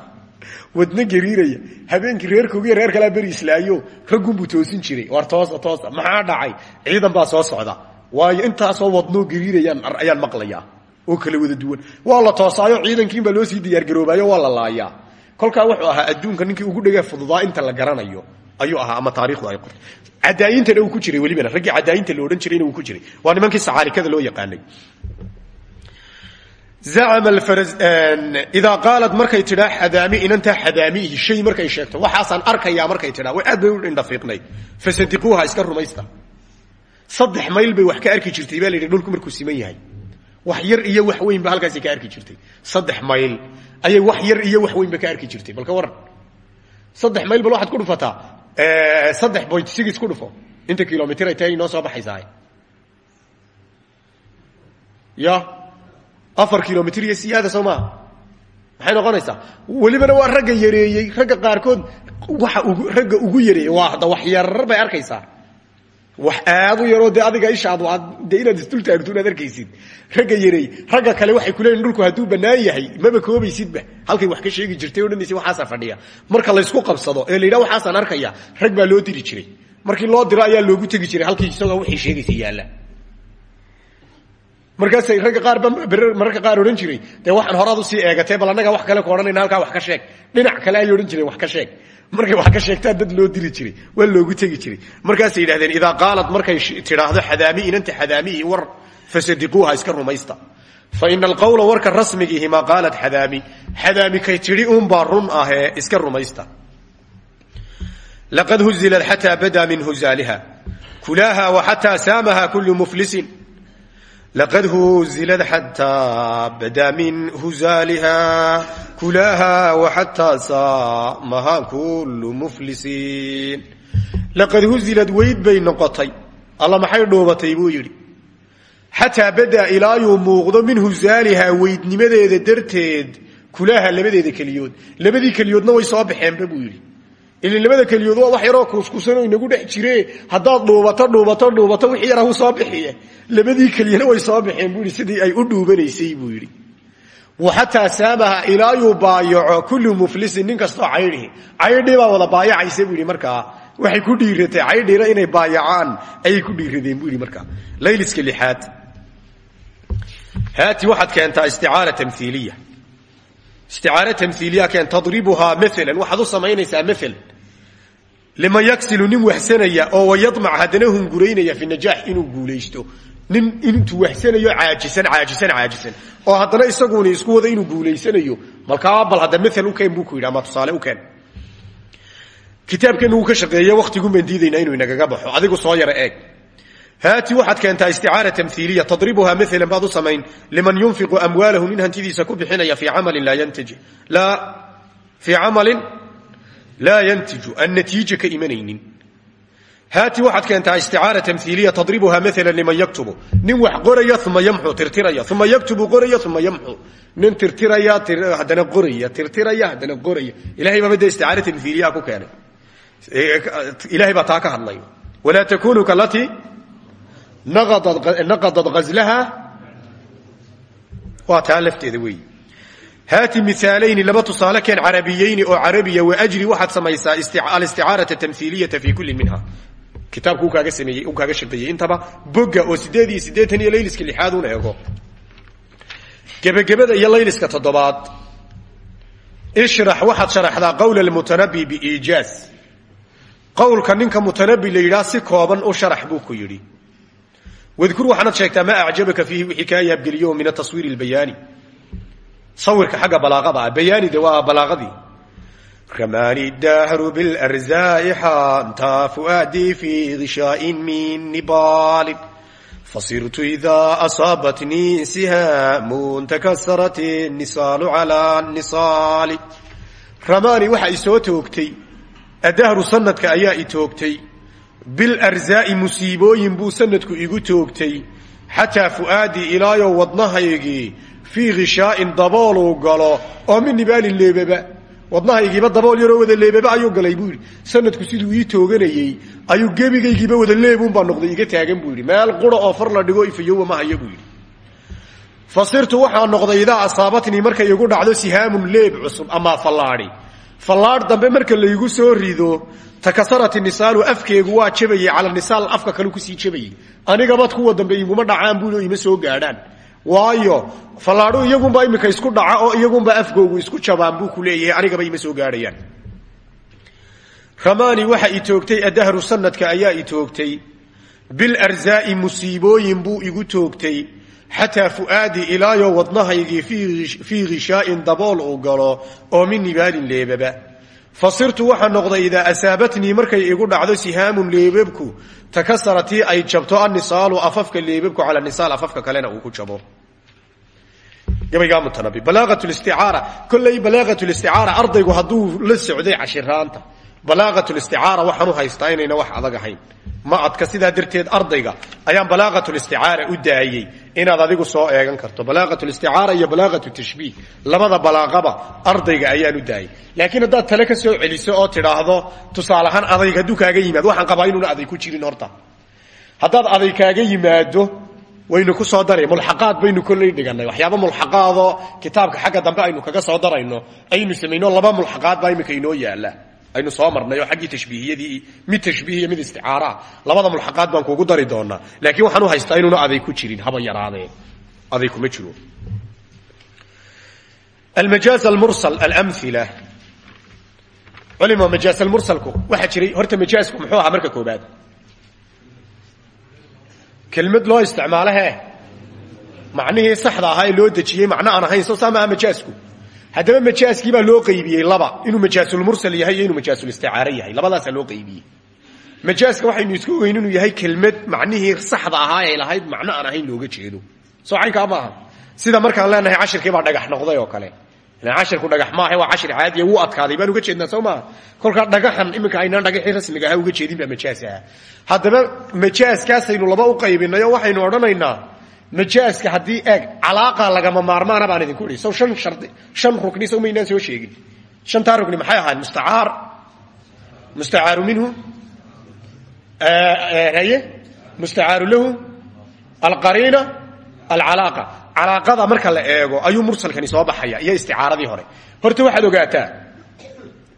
wadno gariiraya habeenkii reerkoogiyo reer kalaa beri islaayo raggunbuu toosin jiray war toosa toosa maxaa dhacay ciidan baa soo socda waayo intaasoo wadnoo gariirayaan ayaan maqlayaa oo kala wada duwan. Waa la toosaayo ciidankiinbaa loo sii diyaargaroobaayo waa la laayaa. Kolkaa wuxuu ahaa adduunka ninkii ugu dhega fududaa inta la garanayo ayuu ahaa ama taarikhdu ay qortay. Cadaayintana uu ku jiray welibana raggii cadaayinta la odhan jirayna uu ku jiray. Waa nimankii sacaalikada loo yaqaanay. Idaa qaalat markay tidhaa xadaami inantaa xadaamiihi shay markay sheegto. Waxaasaan arkayaa markay tidhaa way aad bay u indhafiiqnayd fasadiquuha iska rumaysta saddex mayl bay wax ka arki jirtay baa la yidhi dhulku markuu siman yahay. Wax yar iyo wax weyn ba halkaasi ka arki jirtay. Saddex mayl. Ayay wax yar iyo wax weynba ka arki jirtay balka waran. Saddex mayl bal waxaad ku dhufataa saddex point six ku dhufo. Inta kilomitr ay tahay inoo soo baxaysaa ya? Afar kilomitr iyo siyaada soo maaha maxay noqonaysaa welibana waa ragga yareeyey ragga qaarkood waxa ragga ugu yareeyey. Waa hadda wax yarar bay arkaysaa wax aad u yaroo dee adiga ishaad aad dee inaad isdul taagto inaad arkaysid. Ragga yareey ragga kale waxay ku leeyihiin dhulku hadduu bannaan yahay maba koobaysidba halkay wax ka sheegi jirtay o dhanaysa waxaasaa fadhiya. Marka laysku qabsado ee la yidhaha waxaasaan arkaya rag baa loo diri jiray. Markii loo diro ayaa loogu tegi jiray halkii isagoo wixii sheegaysa yaalla markaasay ragga qaar ba mararka qaar odhan jiray dee waxaan horaad u sii eegatee bal annagaa wax kale ku odhanayna halkaa wax ka sheeg. Dhinac kale ayay odhan jireen wax ka sheeg. Markay wax ka sheegtaa dad loo diri jiray waa loogu tegi jiray. Markaasay yidhahdeen idaa qaalat markay tidhaahdo xadaami inanta xadaamihi war fasadiquuha iska rumaysta. Fa ina alqawla warka rasmigiihi maa qaalat xadaami. Xadaami kay tidhi uunbaa run ahee iska rumaysta. Laqad huzilat xataa badaa min huzaaliha kulaaha wa xataa saamaha kullu muflisin laqad husilad xataa badaa min husaaliha kulaaha waxataa saamahaa kullu muflisiin laqad husilad weyd bay noqotay alla maxay dhuubatay buu yidhi xataa badaa ilaayuu muuqdo min husaalihaa weydnimadeeda darteed kulaaha labadeeda keliyood labadii keliyoodna way soo baxeenba buu yidhi ilin labada keliyood waa wax yaroo kuuskuusanoo inagu dhex jire. Haddaad dhuubato dhuubato dhuubato wixii yarahu soo bixiye labadii keliyana way soo baxeen buu sidii ay u dhuubanaysay buu yidhi. Waxataa saamaha ilaa yuu baayaco kullu muflisin nin kastoo caydhii baa wada baayacaysa buu yidhi waxay ku dhiiratay caydhiina inay baayacaan ayay ku dhiiradeen buu yidhi layliska lixaad. Haati waxaad keentaa isticaara tamiiliya isticaara tamiiliya keen tadribuhaa maalan waxaad u samaynaysaa maal liman yaksilu nin wahsanaya oo wayadmac haddana hunguraynaya fi najaax inuu guulaysto nin intuu wahsanayo caajisan caajisan caajisan oo haddana isaguna isku wada inuu guulaysanayo malkaa bal hadda maal ukeen buu ku yidhi ama tusaale ukeen kitaabkeenu wuu ka shaqeeye wakhtigun baan diidaynaa inuu inagaga baxo adigu soo yara eeg haati waxaad keentaa isticaara tamiiliya tadribuhaa maalan baad u samayn liman yunfiqu amwaalahu nin hantidiisa ku bixinaya fii camalin laa yantiju. Aan natiija ka imanaynin. Haati waxaad keentaa isticaara tamiiliya tadribuhaa maala liman yaktubu. Nin wax qoraya uma yamxu tirtiraya. Uma yaktubu qoraya uma yamxu. Nin tirtiraya haddana qoraya tirtiraya haddana qoraya. Ilahay baaba dee isticaara tamiiliyaa ku keenay. Ilahay baa taa ka hadlay walaa takunu kalatii naqadad gazlaha waa taa lafteeda weeyi haati miaalayni laba tusaale keen carabiyeyni oo carabiya waajri waxaad samaysaa alisticaarata tamhiiliyata fi kulli minha kitaabku kaaga sameeyey kaaga shaqeeyey intaba boga oo sideed iyo siddeetan iyo layliska lixaad un eego gebagabada iyo layliska toddobaad ishrax waxaad sharaxdaa qowla almutanabi biiijaaz qowlka ninka mutanabi la yidhaha si kooban u sharax buu ku yidhi wadkur waxaanad sheegtaa maa acjabaka fiihi wixii kaa yaabgeliyo min ataswiir albayaani. Sawirka xagga balaaqada ah bayaani de waa balaaqadii. Ramaani dahru bilarzaai xanta fuaadii fi gishaain min nibaalin fasirtu idaa asaabatnii sihaamun takasarat nisaalu calaa nisaali. Ramaani waxa i soo toogtay adahru sanadka ayaa i toogtay bilarzaai musiibooyin buu sanadku igu toogtay xataa fu'aadii ilaayo wadnahaygii fii khishaain dabooluu galo oo min nibaalin leebaba. Wadnahaygiiba dabool yaroo wada leebaba ayuu galay buu sanadku siduu ii tooganayey ayuu gebigaygiiba wada leebunbaa noqday iga taagan buu meel qura oo far la dhigo ifayowa ma hayo fasirtu waxaa noqday idaa asaabatnii markay igu dhacdo sihaamun leeb cusub ama fallaadhi. Fallaadh dambe marka laygu soo rido takasarat nisaalu afkeegu waa jabayey cala nisaal afka kalu ku sii jabayey. Anigabad kuwa dambe iguma dhacaan buu ima soo gaadhaan. Waayo fallaadhu iyagunbaa imika isku dhaca oo iyagunbaa afkoogu isku jabaan buu ku leeyahay anigaba ima soo gaadhayaan. Ramaani waxa i toogtay adahru sanadka ayaa i toogtay. Bilarzaai musiibooyin buu igu toogtay. Xataa fu'aadii ilaayo wadnahaygii fii khishaain dabool uu galo oo min nibaalin leebaba fasirtu waxaa noqday idaa asaabatnii markay igu dhacdo sihaamun leebabku takasaratii ay jabto annisaalu afafka leebabku cala nisaal afafka kalena uu ku jabo. Gabaygaa mutanabi balaaatlisticaara kolley balaaatlisticaara ardaygu hadduu la socday cashiraanta balaaatlisticaara waxaan u haystaa inayna wax adag ahayn. Ma adka sidaa darteed ardayga ayaan balaaatlisticaara u daayey inaad adigu soo eegan karto. Balaaatlisticaara iyo balaaat tashbiih labada balaaqaba ardayga ayaan u daayey. Laakiin haddaad tale ka soo celiso oo tidhaahdo tusaale ahaan adayg hadduu waxaan qabaa inuuna aday ku jirin horta. Haddaad aday yimaado waynu ku soo daray. Mulxaqaad baynu kolley dhiganay waxyaaba mulxaqaadoo kitaabka xagga dambe aynu kaga soo darayno aynu samayno laba mulxaqaad baa imika inoo aynu soo marnay oo aggii tashbiihiyadii mid tashbiihiya mid isticaara. Labada mulxaqaad baan kuugu dari doonaa laakiin waxaan u haystaa inuuna aday ku jirin haba yaraadee aday kuma jiro. Almajaaz almursal alamila culima majaaz almursalku waxaa jiray horta majaazku muxuu ahaa marka koobaad kelmad loo isticmaalo he macnihii saxda ahaa ee loo dejiyey macno aan ahayn soo saa maaha majaazku haddaba majaaskii baa loo qaybiyey laba. Inuu majaasulmursal yahay iyo inuu majaasulisticaaro yahay. Labadaasaa loo qaybiyey. Majaaska waxaynu isku ogeyn inuu yahay kelmad macnihii saxda ahaa ee lahayd macno aan ahayn looga jeedo. Soo caynkaa maaha. Sida markaan leenahay cashirkii baa dhagax noqday oo kale. Cashirku dhagax maaha waa cashir caadiya wuu adkaaday baan uga jeednaa soo maaha. Dhagaxan iminka aynaan dhagaxii rasmiga ahaa uga jeedin baa majaas aha haddaba majaaskaasaynu laba u qaybinay oo waxaynu odhanaynaa majaaska haddii eeg calaaqa lagama maarmaana baan idinku idhi. Sow shan shardi shan rukni sow maynaan soo sheegin. Shantaa rukni maxay ahayd mustacaar. Mustacaaru minhu. Haye mustacaaru lahu. Alqariina. Alcalaaqa. Calaaqada marka la eego ayuu mursalkani soo baxaya iyo isticaaradii hore. Horta waxaad ogaataa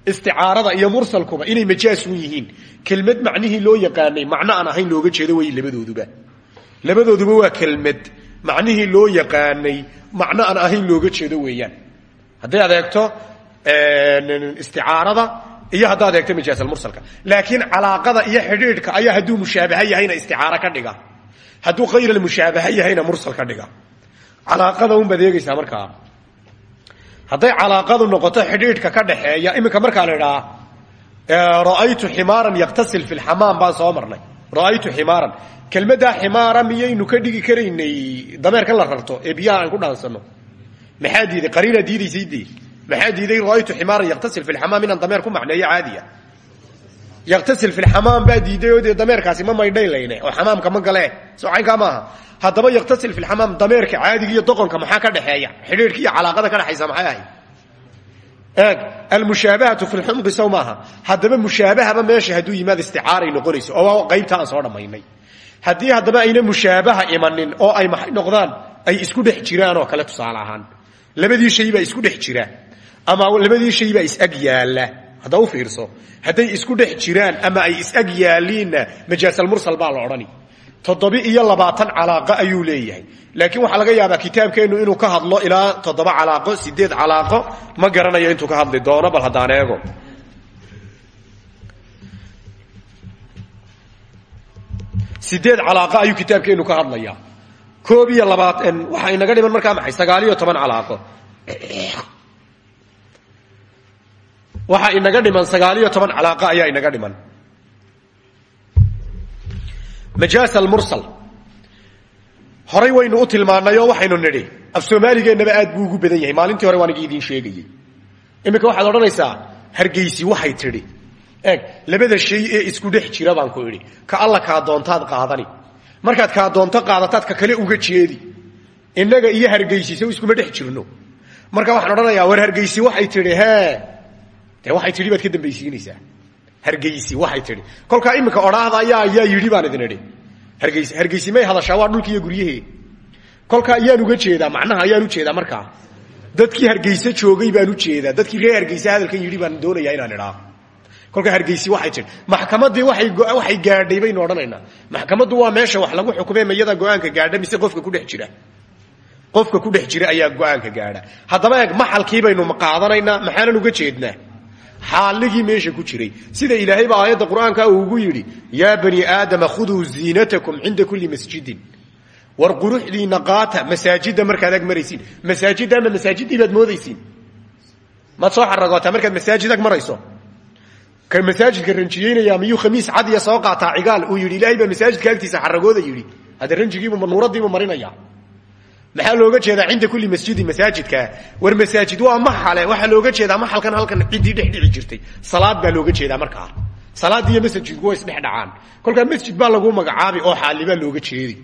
isticaarada iyo mursalkuba inay majaasun yihiin. Kelmad macnihii loo yaqaanay macno aan ahayn looga jeedo way labadooduba labadooduba waa kelmad. Macnihii loo yaqaanay macno aan ahayn looga jeedo weeyaan. Hadday adeegto isticaarada iyo haddaad eegto majaasalmursalka laakiin calaaqada iyo xidhiidhka ayaa hadduu mushaabaha yahayna isticaaro ka dhiga. Hadduu khayr almushaabaha yahayna mursal ka dhiga. Calaaqada unbaad eegaysaa markaa hadday calaaqadu noqoto xidhiidhka ka dhaxeeya iminka markaa la idhaa ra'aytu ximaaran yaktasil fi lxamaam baan soo marnay. Ra'aytu kelmaddaa ximaara miyaynu ka dhigi karaynay dameerka la rarto ee biyaha ku dhaansano? Maxaa diiday? Qariinaa diidaysay dee maxaa diiday? Ra'aytu ximaaran yaktasil fi lxamaam inaan dameer caadiya. Yaktasil fi lxamaam baa diiday oo dameerkaasi ma maydhaylayne oo xamaamka ma gale. Soo caynkaa maaha haddaba yaktasil fi dameerka caadiga iyo doqonka maxaa ka dhexeeya? Xidhiidhka iyo calaaqada ka dhexaysa maxay ahayd? Eeg almushaabahatu fi lxumqi sow maaha haddaba mushaabahaba meesha hadduu yimaad isticaaray noqonayso oo qaybta aan soo dhammaynay haddii haddaba ayna mushaabaha imanin oo ay maxay noqdaan ay isku dhex jiraan oo kale tusaale ahaan. Labadii shay baa isku dhex jira. Ama labadii shay baa is-ag yaalla. Hadda u fiirso. Hadday isku dhex jiraan ama ay is-ag yaaliinna majaasalmursal baa la odhani. Toddobi iyo labaatan calaaqo ayuu leeyahay. Laakiin waxaa laga yaabaa kitaabkeennu inuu ka hadlo ilaa toddoba calaaqo sideed calaaqo ma garanayo intuu ka hadli doono bal haddaan eego sideed calaaqo ayuu kitaabkeennu ka hadlayaa. Koob iyo labaatan waxaa inaga dhiman markaa maxay? Sagaal iyo toban calaaqo. Waxaa inaga dhiman sagaal iyo toban calaaqo ayaa inaga dhiman. Majaas almursal. Horay waynu u tilmaannay waxaynu nidhi af soomaaligeennaba aad buu ugu badan yahay. Maalintii hore waan igi idiin sheegayey. Iminka waxaad odhanaysaa hargeysi waxay tidhi eeg labada shay ee isku dhex jira baan ku idhi. Ka alla kaa doontaad qaadani. Markaad kaa doonto qaadataad ka kale uga jeedi. Innaga iyo hargeysi sow iskuma dhex jirno. Marka waxaan odhanayaa war hargeysi waxay tidhi hee dee waxay tidhi baad ka dambaysiinaysaa. Hargeysi waxay tidhi. Kolkaa iminka odhaahda ayaa yaa yidhi baan idin idhi. Hargeysi hargeysi may hadashaa waa dhulki iyo guryahee kolkaa ayaan uga jeedaa macnaha ayaan u jeedaa markaa. Dadkii hargeyse joogay baan u jeedaa dadkii reer hargeyse hadalkan yidhi baan doonayaa inaan idhaa kolkaa hargeysi waxay tidhi maxkamaddii waxay gaadhay baynu odhanaynaa. Maxkamaddu waa meesha wax lagu xukumee mayada go'aanka gaadha mise qofka kudhex jira? Qofka ku dhex jira ayaa go'aanka gaadha. Haddaba eeg maxalkii baynu qaadanaynaa maxaanan uga jeednaa? Xaaligii meesha ku jiray. Sida ilaahayba aayadda qur'aanka ugu yidhi yaa bani aadama khuduu ziinatakum cinda kulli masjidin. War quruxdiina qaata masaajidda markaad ag maraysiin. Masaajidda ama masaajiddii baad moodaysiin. Maad soo xaragootaa markaad masaajid ag ka masaajidka ranjiyeynaya miyuu khamiis cadiya soo qaataa cigaal? Uu yidhi ilaahay baa masaajidka agtiisa xaragooda yidhi. Hadda ranjigiibu nuuradiibu marinaya maxaa looga jeedaa cinda kulli masjidin masaajidka? War masaajid waa maxale waxaa looga jeedaa maxalkan halkan ciddii dhex dhici jirtay. Salaad baa looga jeedaa markaa. Salaad iyo masjidku way isdhex dhacaan. Kolkaa masjid baa lagu magacaabi oo xaali baa looga jeedi.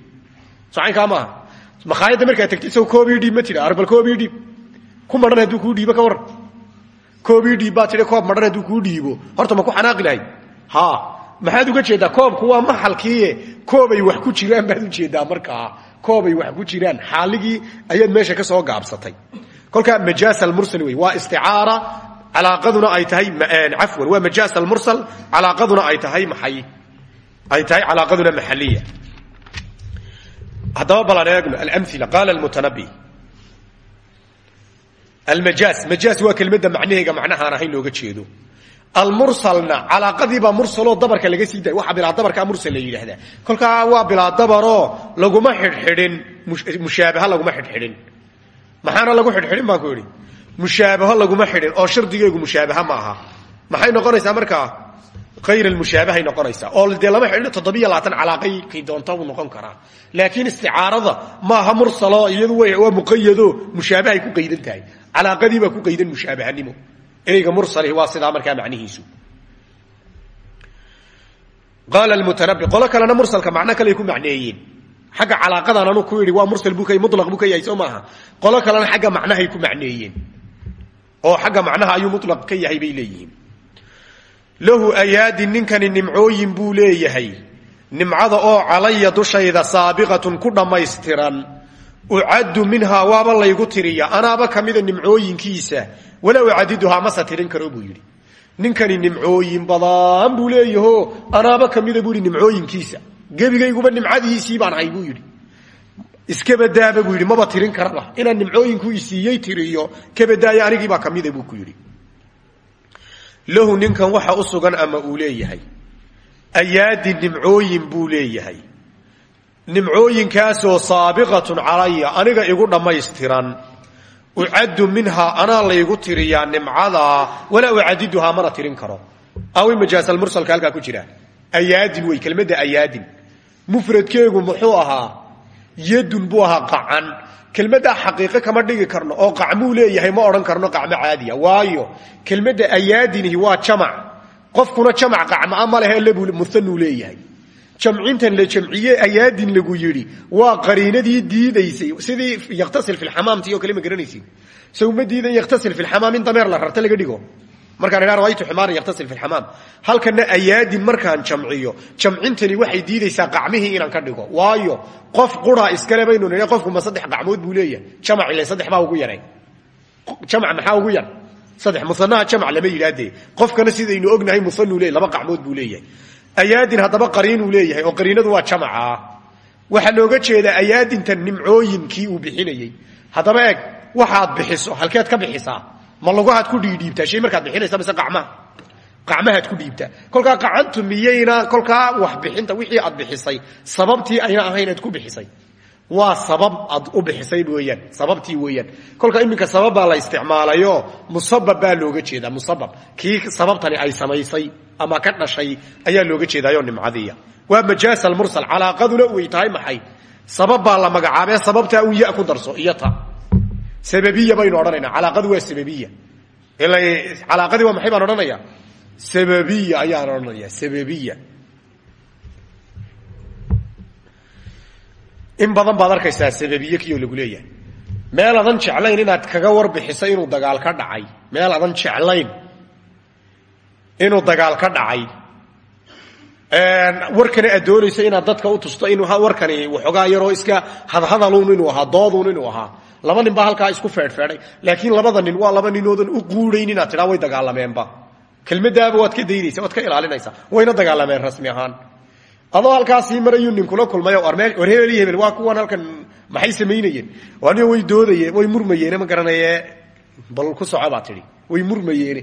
Socaynkaa maaha. Makhaayadda markaad tagtid sow dhiib ma tira. Arbal koobii dhiib. Ku madhan hadduu kuu dhiibo ka waran koobii dhiib baa tidhi koob madhan hadduu kuu dhiibo. Horta ma ku xanaaqi lahayd? Ha. Maxaad uga jeedaa koobku? Waa maxalkiie koobay wax ku jiraan baad u jeedaa markaa. Koobay wax ku jiraan. Xaaligii ayaad meesha ka soo gaabsatay. Kolkaa majaas almursal wey waa isticaara. Calaaqaduna ay tahay cafwan. Waa majaas almursal. Calaaqaduna ay tahay maxay? Ay tahay calaaqaduna maxaliya haddaba balan eegno. Alamila qaala almutanabi almajaas majaas waa kelmadda macnaheega macnahaan ahayn looga jeedo almursalna calaaqadiibaa mursaloo dabarka laga sii daay waxaa bilaa dabarkaa mursal la yidhaahdaa kolkaa waa bilaa dabaroo laguma xidhxidhin mushaabaha laguma xidhxidhin maxaana lagu xidhxidhin baan ku idhi mushaabaho laguma xidhin oo shardigeegu mushaabaha ma aha maxay noqonaysaa markaa khayr almushaabahay noqonaysaa. Oo dee lama xidhin toddobiyo labaatan calaaqay kay doonta buu noqon karaa. Laakiin isticaarada maaha mursalo iyadu waa muqayado mushaabahay ku qaydan tahay. Calaaqadiibaa ku qaydan mushaabahanimo ereyga mursali waa sidaa markaa macnihiisu. Qaala almutanabi qolo kalena mursalka macno kaley ku macneeyeen. Xagga calaaqadan anu ku yidhi waa mursal buu ka mulaq buu ka yahay soo maaha. Qolo kalena xagga macnahay ku macneeyeen. Oo xagga macnaha ayuu mulaq ka yahay bay leeyihiin lahu ayaadi ninkani nimcooyin buu leeyahay. Nimcada oo calaya dushayda saabiqatun ku dhammaystiran. Ucaddu minhaa waaba laygu tiriya anaaba kamida nimcooyinkiisa. Walaa ucadiduhaa mase tirin karo buu yidhi. Ninkani nimcooyin badan buu leeyaho. Anaaba kamida buu yidhi nimcooyinkiisa. Gebigayguba nimcadiisii baan ahay buu yidhi. Iskabadaaba buu yidhi. Maba tirin karaba. Inaan nimcooyinku isiiyey tiriyo kabadaaya anigiibaa kamida buu ku yidhi lahu ninkan waxa u sugan ama uu leeyahay. Ayaadi nimcooyin buu leeyahay. Nimcooyinkaasoo saabiqatun calaya aniga igu dhammaystiran. Ucaddu minhaa anaa laygu tiriyaa nimcadaa walaa ucadiduhaa mana tirin karo. Awi majaasalmursalka halkaa ku jira. Ayaadin wey kelmadda ayaadin. Mufradkeegu muxuu ahaa yadun buu ahaa qacan kelmaddaa xaqiiqo kama dhigi karno oo qacmuu leeyahay ma odhan karno qacmo caadiya waayo kelmadda ayaadinihi waa jamac. Qofkuna jamac qacmaa ma lehe lebuu muhanuu leeyahay. Jamcintan la jamciye ayaadin lagu yidhi waa qariinadii diidaysay. Sidii yaktasil fi lxamaamti oo kale ma garanaysid so uma diidan yaktasil fi lxamaam in dameer la rarta laga dhigo markaan idhaa rawaytu ximaaran yaktasil fi lxamaam halkana ayaadin markaan jamciyo. Jamcintani waxay diidaysaa qacmihii inaan ka dhigo. Waayo qof quraa iskale baynu nidha qofku ma saddex qacmood buu jamac ile saddex baa ugu yaray. Jamac maxaa ugu yar? Saddex musanaha jamac lama yidhaahdee. Qofkana sidaynu ognahay musanuu leeyahy laba qacmood buu leeyahay. Ayaadin haddaba qariinuu leeyahay oo qariinadu waa jamaca. Waxaa looga jeedaa ayaadintan nimcooyinkii uu bixinayey haddaba eeg waxaad bixiso halkeed ka bixisaa ma lugahaad ku dhiidhiibtaa shay markaad bixinaysa mise qacmaha qacmahaad ku dhiibtaa kolkaa qacantu miyayna kolkaa wax bixinta wixii aad bixisay sababtii ayna ahayn aad ku bixisay. Waa sabab aad u bixisay weyaan sababtii weeyaan. Kolka iminka sababbaa la isticmaalayo musabab baa looga jeedaa musabab. Kii sababtani ay samaysay ama ka dhashay ayaa looga jeedaayo nimcadiya. Waa majaas almursal calaaqaduna way tahay maxay? Sabab baa la magacaabee sababtaa un ya ku darso iyo ta sababiya baynu odhanaynaa. Calaaqadu waa sababiya. Calaaqadii waa maxay baan odhanaya sababiya ayaan odhanaya sababiya. In badan baad arkaysaa sababiye kiyoo lagu leeyahay. Meel adan jeclayn inaad kaga warbixiso inuu dagaal ka dhacay. Meel adan jeclayn inuu dagaal ka dhacay. Warkana aad doonayso inaad dadka u tusto in warkani waxoogaa yaroo iska hadhadalun inuu ahaa doodun inuu ahaa laba nin baa halkaa isku feedhfeedhay laakiin labada nin waa laba ninoodan u quudhayn inaad tidhaa way dagaalameenba. Kelmadaaba waad ka daynaysa waad ka ilaalinaysaa wayna dagaalameen rasmi ahaan. Adoo halkaasii marayuu ninkula kulmay war hebel iyo waa kuwan halkan maxay samaynayeen? Anigo way doodayeen way murmayeene ma garanaye bal ku soco baa way murmayeene.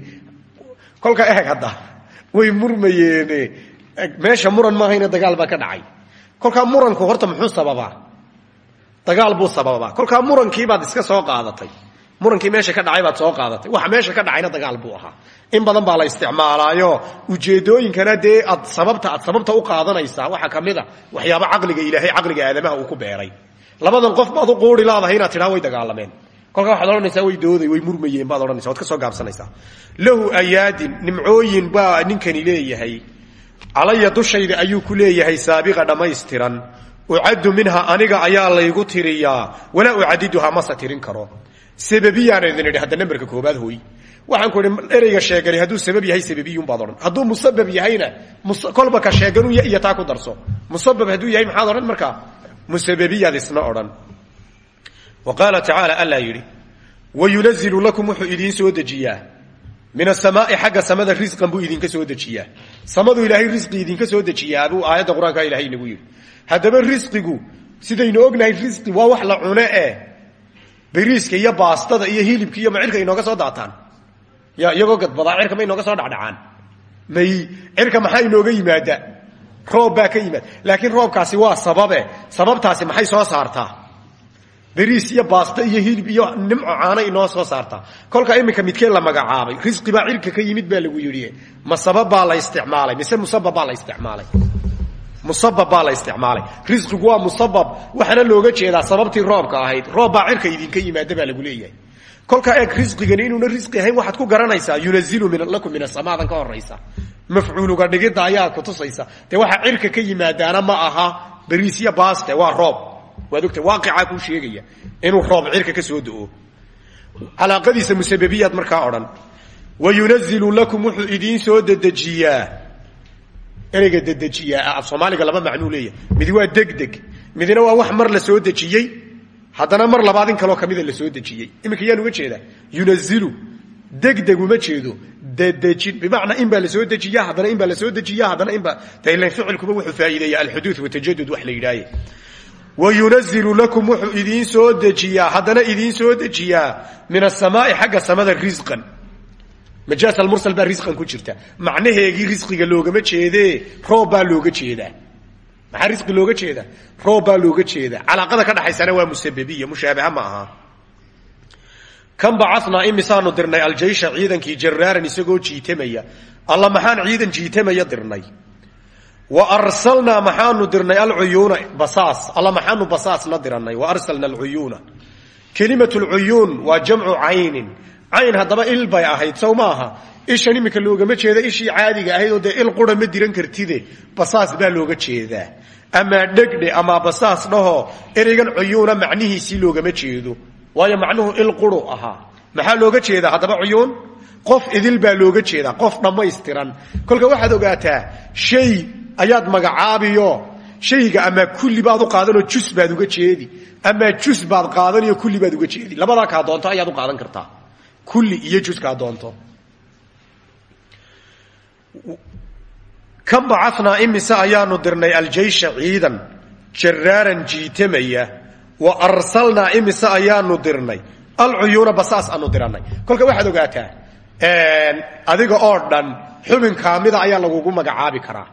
Kolka eeg hadda. Way murmayeene. Meesha muran maahayna dagaal baa ka dhacay. Kolkaa muranku horta muxuu sababaa dagaal buu sababaa. Kolkaa murankiibaad iska soo qaadatay. Murankii meesha ka dhacay baad soo qaadatay. Waxa meesha ka dhacayna dagaal buu ahaa. In badan baa la isticmaalaayo. Ujeedooyinkana dee aad sababta aad sababta u qaadanaysaa. Waxaa ka waxyaaba caqliga ilaahay caqliga aadamaha uu ku beeray. Labadan qof baad u quuri laadahay inaad tidhaa way dagaalameen. Kolkaa waxaad odhanaysaa way dooday way murmayeen baad odhanaysa waad ka soo gaabsanaysaa. Lahu ayaadin nimcooyin baa ninkani leeyahay. Calaya dushayda ayuu ku leeyahay saabiqa dhammaystiran ucaddu minha aniga ayaa laygu tiriyaa walaa ucadiduhaa mase tirin karo. Sababiyaan idin idhi hadda koobaad hooy. Waxaan ku idhi ereyga sheegani sabab yahay sababiyun baad odhan. Hadduu musabab yahayna kolba ka sheeganu iyo taa ku darso. Musabab hadduu yahay maxaad odhan markaa musababiyaad isna wa qaala tacaala allaa yidhi wayunazilu lakum wuxuu idiin soo dejiyaa. Min asamaai xagga samada risqan buu idinka soo dejiyaa. Samadu ilaahay risqi idinka soo dejiyaa buu aayadda qur'aanka ilahay inagu haddaba risqigu sidaynu ognahay risqi waa wax la cune e beriiska iyo baastada iyo hilibka iyo macirka inooga soo daataan. Ya iyagoo gadbadaa cirka ma inooga soo dhacdhacaan may cirka maxaa inooga yimaada? Roob ka yimaada. Laakiin roobkaasi waa sababe. Sababtaasi maxay soo saartaa? Beriis iyo baasto iyo hilib iyo nimco caana inoo soo saartaa. Kolka iminka midkee la magacaabay? Risqi baa cirka ka yimid baa lagu yidhi. Ma sabab baa la isticmaalay? Mise musabab baa la isticmaalay musabab baa la isticmaalay. Risqigu waa musabab. Waxaana looga jeedaa sababtii roobka ahayd. Roob cirka idinka yimaada baa lagu leeyahay. Kolkaa eeg risqigani inuuna risqi ahayn waxaad ku garanaysaa yunazilu lakum min asamaadan ka horaysa mafcuuluga dhigidda ayaa kutusaysa dee waxa cirka ka yimaadaana ma aha beriisya baaste waa roob. Waad ogta waaqicaa kuu sheegaya inuu roob cirka ka soo do-o calaaqadiisa musababiyaad markaa odhan. Wa yunazilu lakum wuxuu idiin soo dedejiyaa ereyga dedejiyaa af soomaaliga laba macnuu leeyahay. Midi waa degdeg. Midina waa wax mar la soo dejiyey. Haddana mar labaad in kaloo kamida la soo dejiyey. Iminka yaan uga jeedaa yunazilu degdeg uma jeedo dedejin. Bimacnaa in baa la soo dejiya haddana in baa la soo dejiya haddana inbaa dailan ficilkuba wuxuu faa'iideeya alxuduud watajadud wax la yidhaaye. Wayunazilu lakum wuxuu idiin soo dejiyaa haddana idiin soo dejiyaa min asamaai xagga samada risqan majaas almursal baa risqan ku jirta. Macnaheegii risqiga loogama jeedee roob baa looga jeedaa maxaa risqi looga jeedaa roob looga jeedaa calaaqada ka dhaxaysana waa musababiya mushaabaha ma aha. Kan bacatnaa imisaanu dirnay aljaysha ciidankii jaraaran isagoo jiitamaya. Alla maxaan ciidan jiitamaya dirnay? Wa arsalnaa maxaanu dirnay alcuyuuna basaas. Alla maxaanu basaasna diranay wa arsalna alcuyuuna kelimatu lcuyuun waa jamcu caynin cayn haddaba il bay ahayd sow maaha ishan iminka loogama jeeda ishii caadiga ahayd oo dee il qura ma diran kartide. Basaas baa looga jeedaa amaa dhegdhe amaa basaas dhaho ereygan cuyuuna macnihiisii loogama jeedo. Waayo macnuhu il quru ahaa maxaa looga jeedaa haddaba cuyuun? Qof idil baa looga jeedaa qof dhammaystiran. Kolka waxaad ogaataa shay ayaad magacaabiyo shayga amaa kulli baad u qaadanoo jus baad uga jeedi. Amaa jus baad qaadaniyo kulli baad uga jeedi. Labadaa kaa doonto ayaad u qaadan kartaa kulli iyo jus kaa doonto. Kan bacanaa imise ayaanu dirnay aljaysha ciidan jaraaran jiitamaya wa arsalnaa imise ayaanu dirnay alcuyuuna basaas aanu diranay kolka waxaad ogaataa adiga oo dhan xubin kaamida ayaa lagugu magacaabi karaa.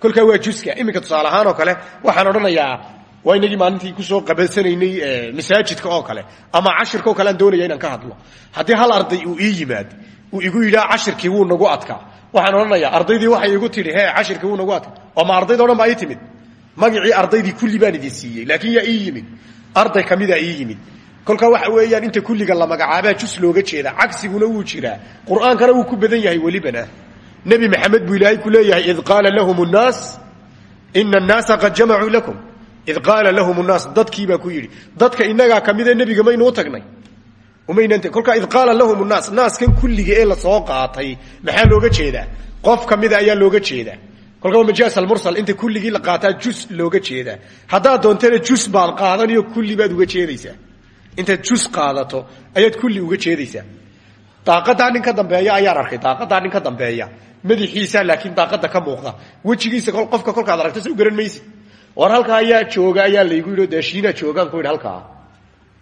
Kolkaa waa juska iminka tusaale ahaan oo kale waxaan odhanayaa waa inagii maalintii ku soo qabansanaynay masaajidka oo kale ama cashirka oo kale aan inaan ka hadlo. Haddii hal arday uu ii yimaad uu igu yidhaa cashirkii wuu nagu adkaa. Waxaan odhanayaa ardaydii waxay igu tidhi he cashirkii wuu nagu adkaa. Oo ma ardayda o dhan ii timid. Magacii ardaydii kulli baan idin siiyey laakiin yaa ii yimid. Arday kamidaa ii yimid. Kolkaa waxa weeyaan inta kulliga la magacaabaa jus looga jeeda cagsiguna wuu jiraa. Qur'aankana wuu ku badan yahay welibana. Nebi maxamed buu ilaahay ku leeyahay id qaala lahum nnaas ina annaasa qad jamacuu lakum id qaala lahum nnaas dadkiibaa ku yidhi dadka inagaa kamidee nebiga maynuu tagnay umaynant kolkaa id qaala lahum nnaas naaskan kulliga ee la soo qaatay maxaa looga jeedaa qof kamida ayaa looga jeedaa kolkaa majaas almursal inta kulligii la qaataa jus looga jeedaa haddaad doontana jus baad qaadaniyo kulli baad uga jeedaysaa intaad jus qaadato ayaad kulli uga jeedaysaa daaqadaa nin dambeeya ayaan arkay daaqadaa nin dambeeya madaxiisa laakiin daaqada ka muuqda wejigiisa qofka kolkaad aragto sa u garan maysid war halkaa ayaa jooga ayaa laygu yidhi dee shiinaa joogaan ku yidhi halkaa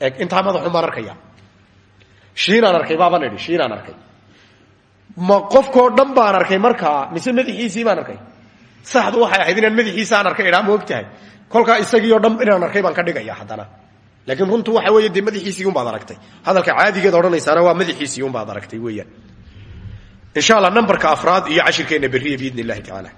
e intaa madaxun baan arkaya. Shiinaan arkay baabaan idhi shiinaan arkay. Ma qofkoo dhan baan arkay markaa mise madaxiisii baan arkay? Saxdu waxay ahayd inaan madaxiisaan arkay idhaa ma og tahay kolkaa isagiioo dhan inaan arkay baan ka dhigaya haddana. Laakiin runtu waxa weeye dee madaxiisii unbaad aragtay. Hadalka caadigeed odhanaysaana waa madaxiisii unbaad aragtay weeyaan. Insha nambarka afraad iyo cashirkeenna berriya biidn illahi tacaala